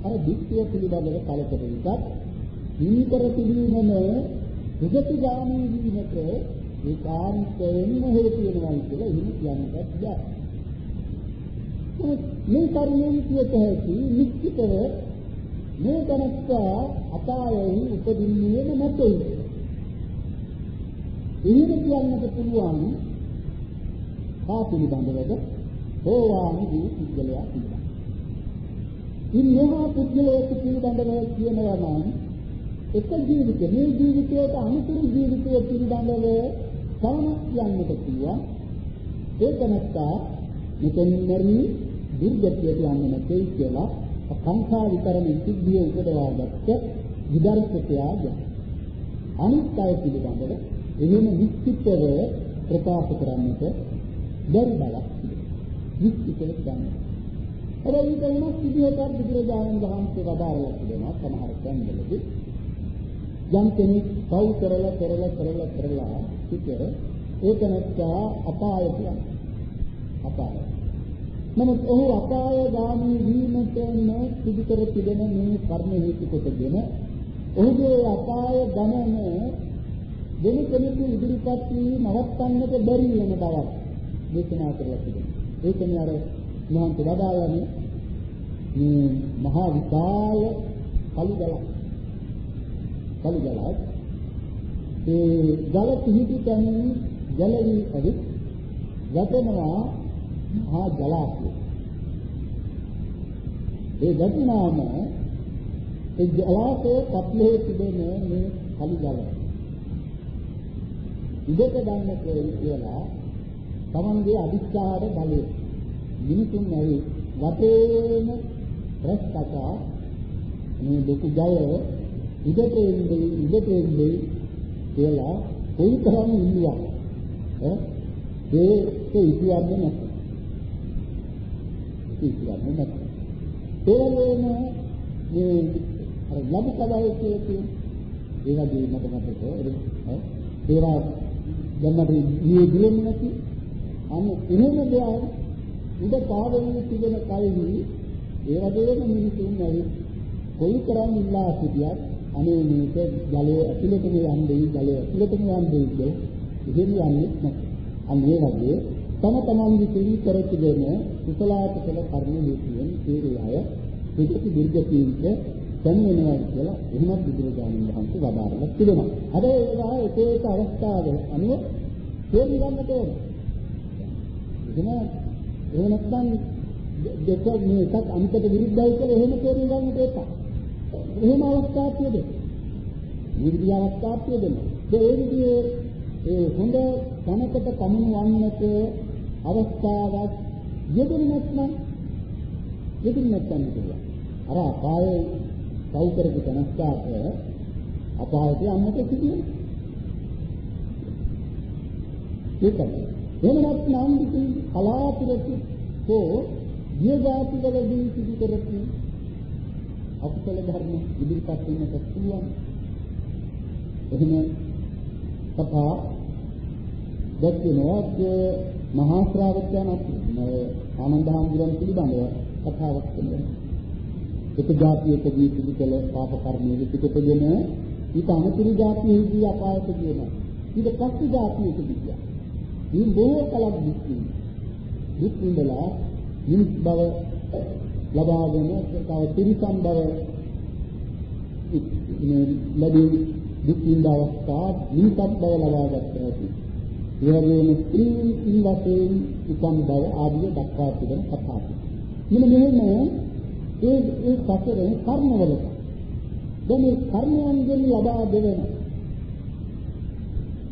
අර දික්තිය පිළිබඳව කලකට විතත් නිතර පිළිවෙම දුගති ගාමී වීමට ඒකාන්තයෙන්ම හේතු වෙනවා කියලා එහෙම කියන්නත් බෑ. මේ කර්මයෙන් කියත හැකි නිශ්චිතව මේ තනස්සා අපායෙහි උපදින්නේ නැtei. එහෙම කියන්නට පුළුවන් කා පිළිබඳවද සෝවාන් වූ පුද්ගලයා පිළිබඳව. ඉන්නහා පුද්ගලයෙකු පිළිබඳව කියනවා නම් එක ජීවිතය මේ ජීවිතයට අනුතුරු ජීවිතය පිළිබඳව සමනක් කියන්නට පුළුවන්. ඒක නැත්තා මෙතෙන් මරි දුර්ගතියට යන්නේ නැtei කියලා සංඛා විතරණ සිද්ධිය උපදවාගත්ත විදර්ශකයාද අනිත් අය පිළිබඳව එහෙම විස්තෘතව ප්‍රකාශ කරන්නට බැරි බලක් විස්තෘතව ගන්න. හැබැයි ඒක වෙනස් විදිහකට බුදුරජාණන් වහන්සේ වදාරලා තිබෙනවා සමහර තැන්වලදී යම් කෙනෙක් පව් කරලා කරලා කරලා කරලා පිටර ඒක නැත්තා අපාය කියන්නේ අපාය නමුත් ඔහු අපායගාමී වීමටම සිදු කර තිබෙන මේ කර්ම හේතු කොටගෙන ඔහුගේ අපාය ගමන වෙන කෙනෙකු ඉදිරිපත් වී නවත්තන්නට බැරි වෙන බවක් දේශනා කරලා තිබෙනවා. ඒකනේ අර මහන්ත වදාළනේ මේ මහා විශාල කළු ගලක්. කළු ගලක් ඒ ගල පිහිටි තැනින් ජලවි ඇවිත් වැටෙනවා මහා ජලාශය. ඒ වැටුනාම ඒ ජලාශයේ පත්ලේ තිබෙන මේ කළු ගල. ඉඩක ගන්න කියලා තමන්ගේ අධිෂ්ඨාන බලය මිනිසුන් ඇවි වටේම රැස්කතා මේ ලොකු ජය ඉඩට එන්නේ ඉඩට එන්නේ කියලා කොයිතරම් ඉන්නවා. ඈ? ඒක ඉතිවන්නේ නැහැ ඉතිවන්නේ නැහැ ඒ වගේම මේ අර ලබු කඩාවේ තියෙන ඒ වගේ මට මතක ඈ? ඒවා දැන් මට ඊයේ දිලෙන්නේ නැති. අන්න එහෙම දෙයක් උඩ පාවෙන්නේ තිබෙන කල්හි ඒ වගේම මිනිසුන් ඇවිත් කොයිතරම් ඉල්ලා සිටියත් අනේ මේක ජලයේ ඇතුළටම යන්නේ ජලයේ ඇතුළටම යන්නේ එහෙම යන්නේ නැහැ. අන්න ඒ වගේ තම තමන්ගේ පිළි කරතිගෙන කුසලාත කළ කර්ම හේතුවෙන් තේරේ අය පිටිති දීර්ඝකීන්ට දැන් වෙනවා කියලා එහෙමත් බුදුරජාණන් වහන්සේ වදාරලා තිබෙනවා. අද ඒවා එක එක අවස්ථාවල අනුව තේරුම් ගන්නට ඕනේ. එහෙම එහෙම නැත්නම් දෙක මේ එකක් අනිකට විරුද්ධයි කියලා එහෙම තේරුම් ගන්නට එපා. එහෙම අවස්ථාවක් තියෙද? විරුද්ධ අවස්ථාවක් තියෙද? ඒ විදිහේ ඒ හොඳ තැනකට පමුණවන්නට අවස්ථාවක් යෙදුනේ නැත්නම් යෙදුනේ නැත්නම් කියලා. අර අපායේ පව් කරපු තැනස්කාට අපායට යන්නට සිදුවේ. ඒකයි. එහෙම නැත්නම් ඉතින් කලාතුරකින් හෝ දියජාතිවලදී සිදු කරපු අත්කල ධර්ම ඉදිරිපත් වෙන්නට පුළුවන්. එහෙම කතා දැක්වෙනවා ඒ මහා ශ්‍රාවකයන් ආනන්ද හාමුදුරන් පිළිබඳව කතාවක් තියෙනවා. එක જાතියකදී සිදු කළ පාප කර්මයේ පිටුපදෙන ඊට අමතර જાතියෙහිදී අපායට ගියනවා. ඊට පස්සේ જાතියකදී ගියා. මේ බොහෝ කලක් දුක් විඳිනවා. දුක් විඳලා නිමිත් බව ලබාගෙන තව තිරිසන් බව ලැබී දුක් විඳ අවස්ථා මිනිසත් බව ලබාගත් හැටි. ඒ වගේම ස්ත්‍රී ඉන්වතෙන් උපන් බව ආදිය දක්වා තිබෙන කතා. මෙන්න මෙහෙම ඒ ඒ සතරේ කර්මවලට දැන් මේ කර්මයන්ගෙන් ලබා දෙවෙන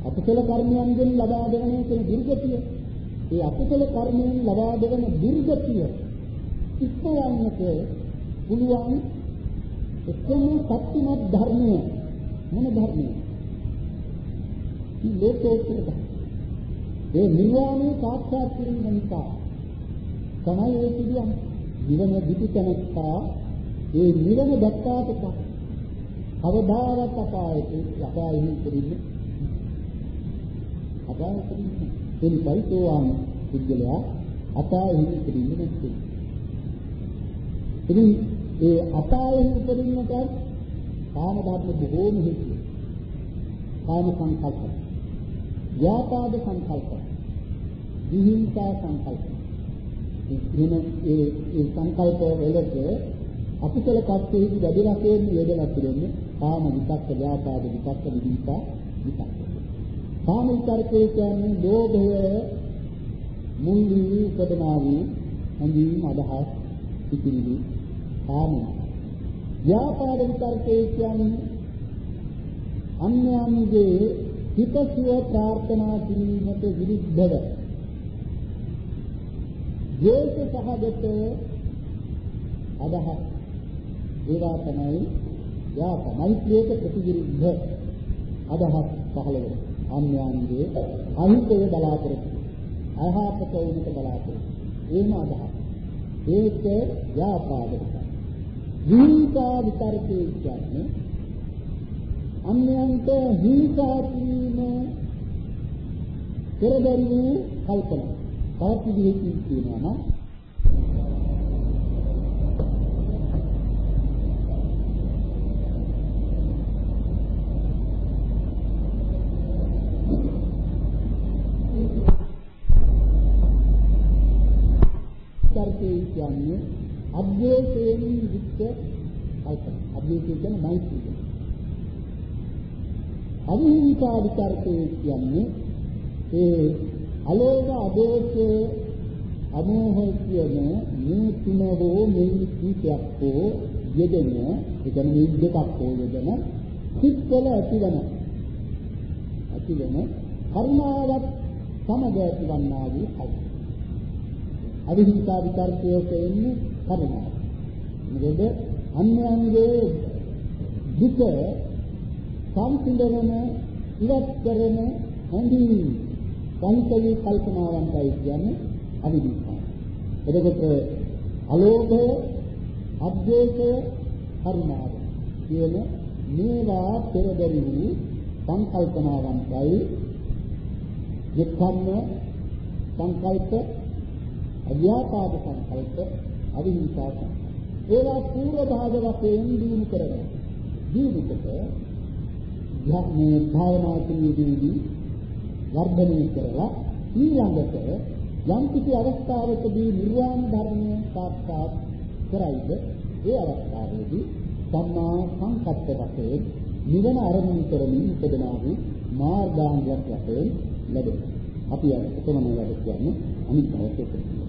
අකුසල කර්මයන්ගෙන් ලබා දෙන කියන දුර්ගතිය ඒ අකුසල කර්මයෙන් ලබා දෙන දුර්ගතිය ඉක්මවන්නට පුළුවන් එකම සත්‍යමත් ධර්මය. මොන ධර්මය? ලෝකෝත්තර ධර්ම. ඒ නිර්වාණය සාක්ෂාත් කිරීම නිසා තමයි ඒ කියන්නේ. නිවන දුටු තැනත්තා. ඒ නිවන දැක්කාට පස්සේ කවදාවත් අපායට අපායෙහි ඉපදින්නේ අපායට ඉපදින්නේ එනිසායි සෝවාන් පුද්ගලයා අපායෙහි ඉපදින්නේ නැත්තේ. ඉතින් ඒ අපායෙහි ඉපදින්නට කාම ධර්ම බොහෝම හේතු කාම සංකල්ප. ව්‍යාපාද සංකල්ප. විහිංසා සංකල්ප. ඉතින් ඒ ඒ සංකල්ප වලට අකුසල කර්තෙහි වැඩි වශයෙන් යොදලා තිබෙන්නේ කාම විතක්ක ව්‍යාපාද විතක්ක විහිංසා විතක්ක. කාම විතර්කයේ කියන්නේ ලෝභය මුල් වී උපදනා වූ හඳින් අදහස් පිටිවිලි කාම. ව්‍යාපාද විතර්කයේ කියන්නේ අන්‍යයන්ගේ හිතසුව ප්‍රාර්ථනා කිරීමට විරුද්ධව. ද්වේෂ සහගත අදහස්. ඒවා තමයි යාප මෛත්‍රියට ප්‍රතිවිරුද්ධ අදහස් පහළ වෙන. අන්‍යයන්ගේ අහිතය බලාපොරොත්තු. අයහපත වුණට බලාපොරොත්තු. එහෙම අදහස්. ඒක ව්‍යාපාදක හිංසා විතරකේ කියන්නේ අන්‍යයන්ට හිංසා කිරීම පෙරදරි වූ කල්පනා. තවත් විදිහකින් කියනවා නම් තර්කයේ කියන්නේ අභ්‍යේසයෙන් යුක්ත කල්පන. අභ්‍යේසය කියන්නේ මෛත්‍රිය. අවිහිංසා විතර්කයේ කියන්නේ ඒ අලෝභ අදෝෂ අමෝහ කියන මේ තුන හෝ මේ කීපයක් හෝ යෙදෙන ඒ කියන්නේ මේ දෙකක් හෝ යෙදෙන සිත්වල ඇතිවන ඇතිවන කරුණාවත් සමග ඇතිවන්නා වූ කයි. අවිහිංසා විතර්කයේ කියන්නේ කරුණාව. මොකද අන්‍යයන්ගේ දුක සම්පූර්ණම ඉවත් කරන හොඳින් සංකල්ප කල්පනාවන්ටයි කියන්නේ අවිහිංසාව. එතකොට අලෝභය, අද්වේෂය, කරුණාව කියන මේවා පෙරදරි වූ සංකල්පනාවන්ටයි වික්ඛම්ම සංකල්ප අව්‍යාපාද සංකල්ප අවිහිංසා සංකල්ප ඒවා පූර්ව භාග වශයෙන් දිනු කරනවා දිනුකට යන්නේ භාවනා කිරීමේදී වර්ධනය කරලා ඊළඟට යම් කිසි අවස්ථාවකදී නිර්වාණ ධර්මය සාක්ෂාත් කරයිද ඒ අවස්ථාවේදී සම්මා සංකප්ප වශයෙන් නිවන අරමුණු කරමින් උපදනා වූ මාර්ගාංගයක් වශයෙන් ලැබෙනවා. අපි අර කොතනම වැඩ කියන්නේ අනිත් අවශ්‍ය කරනවා.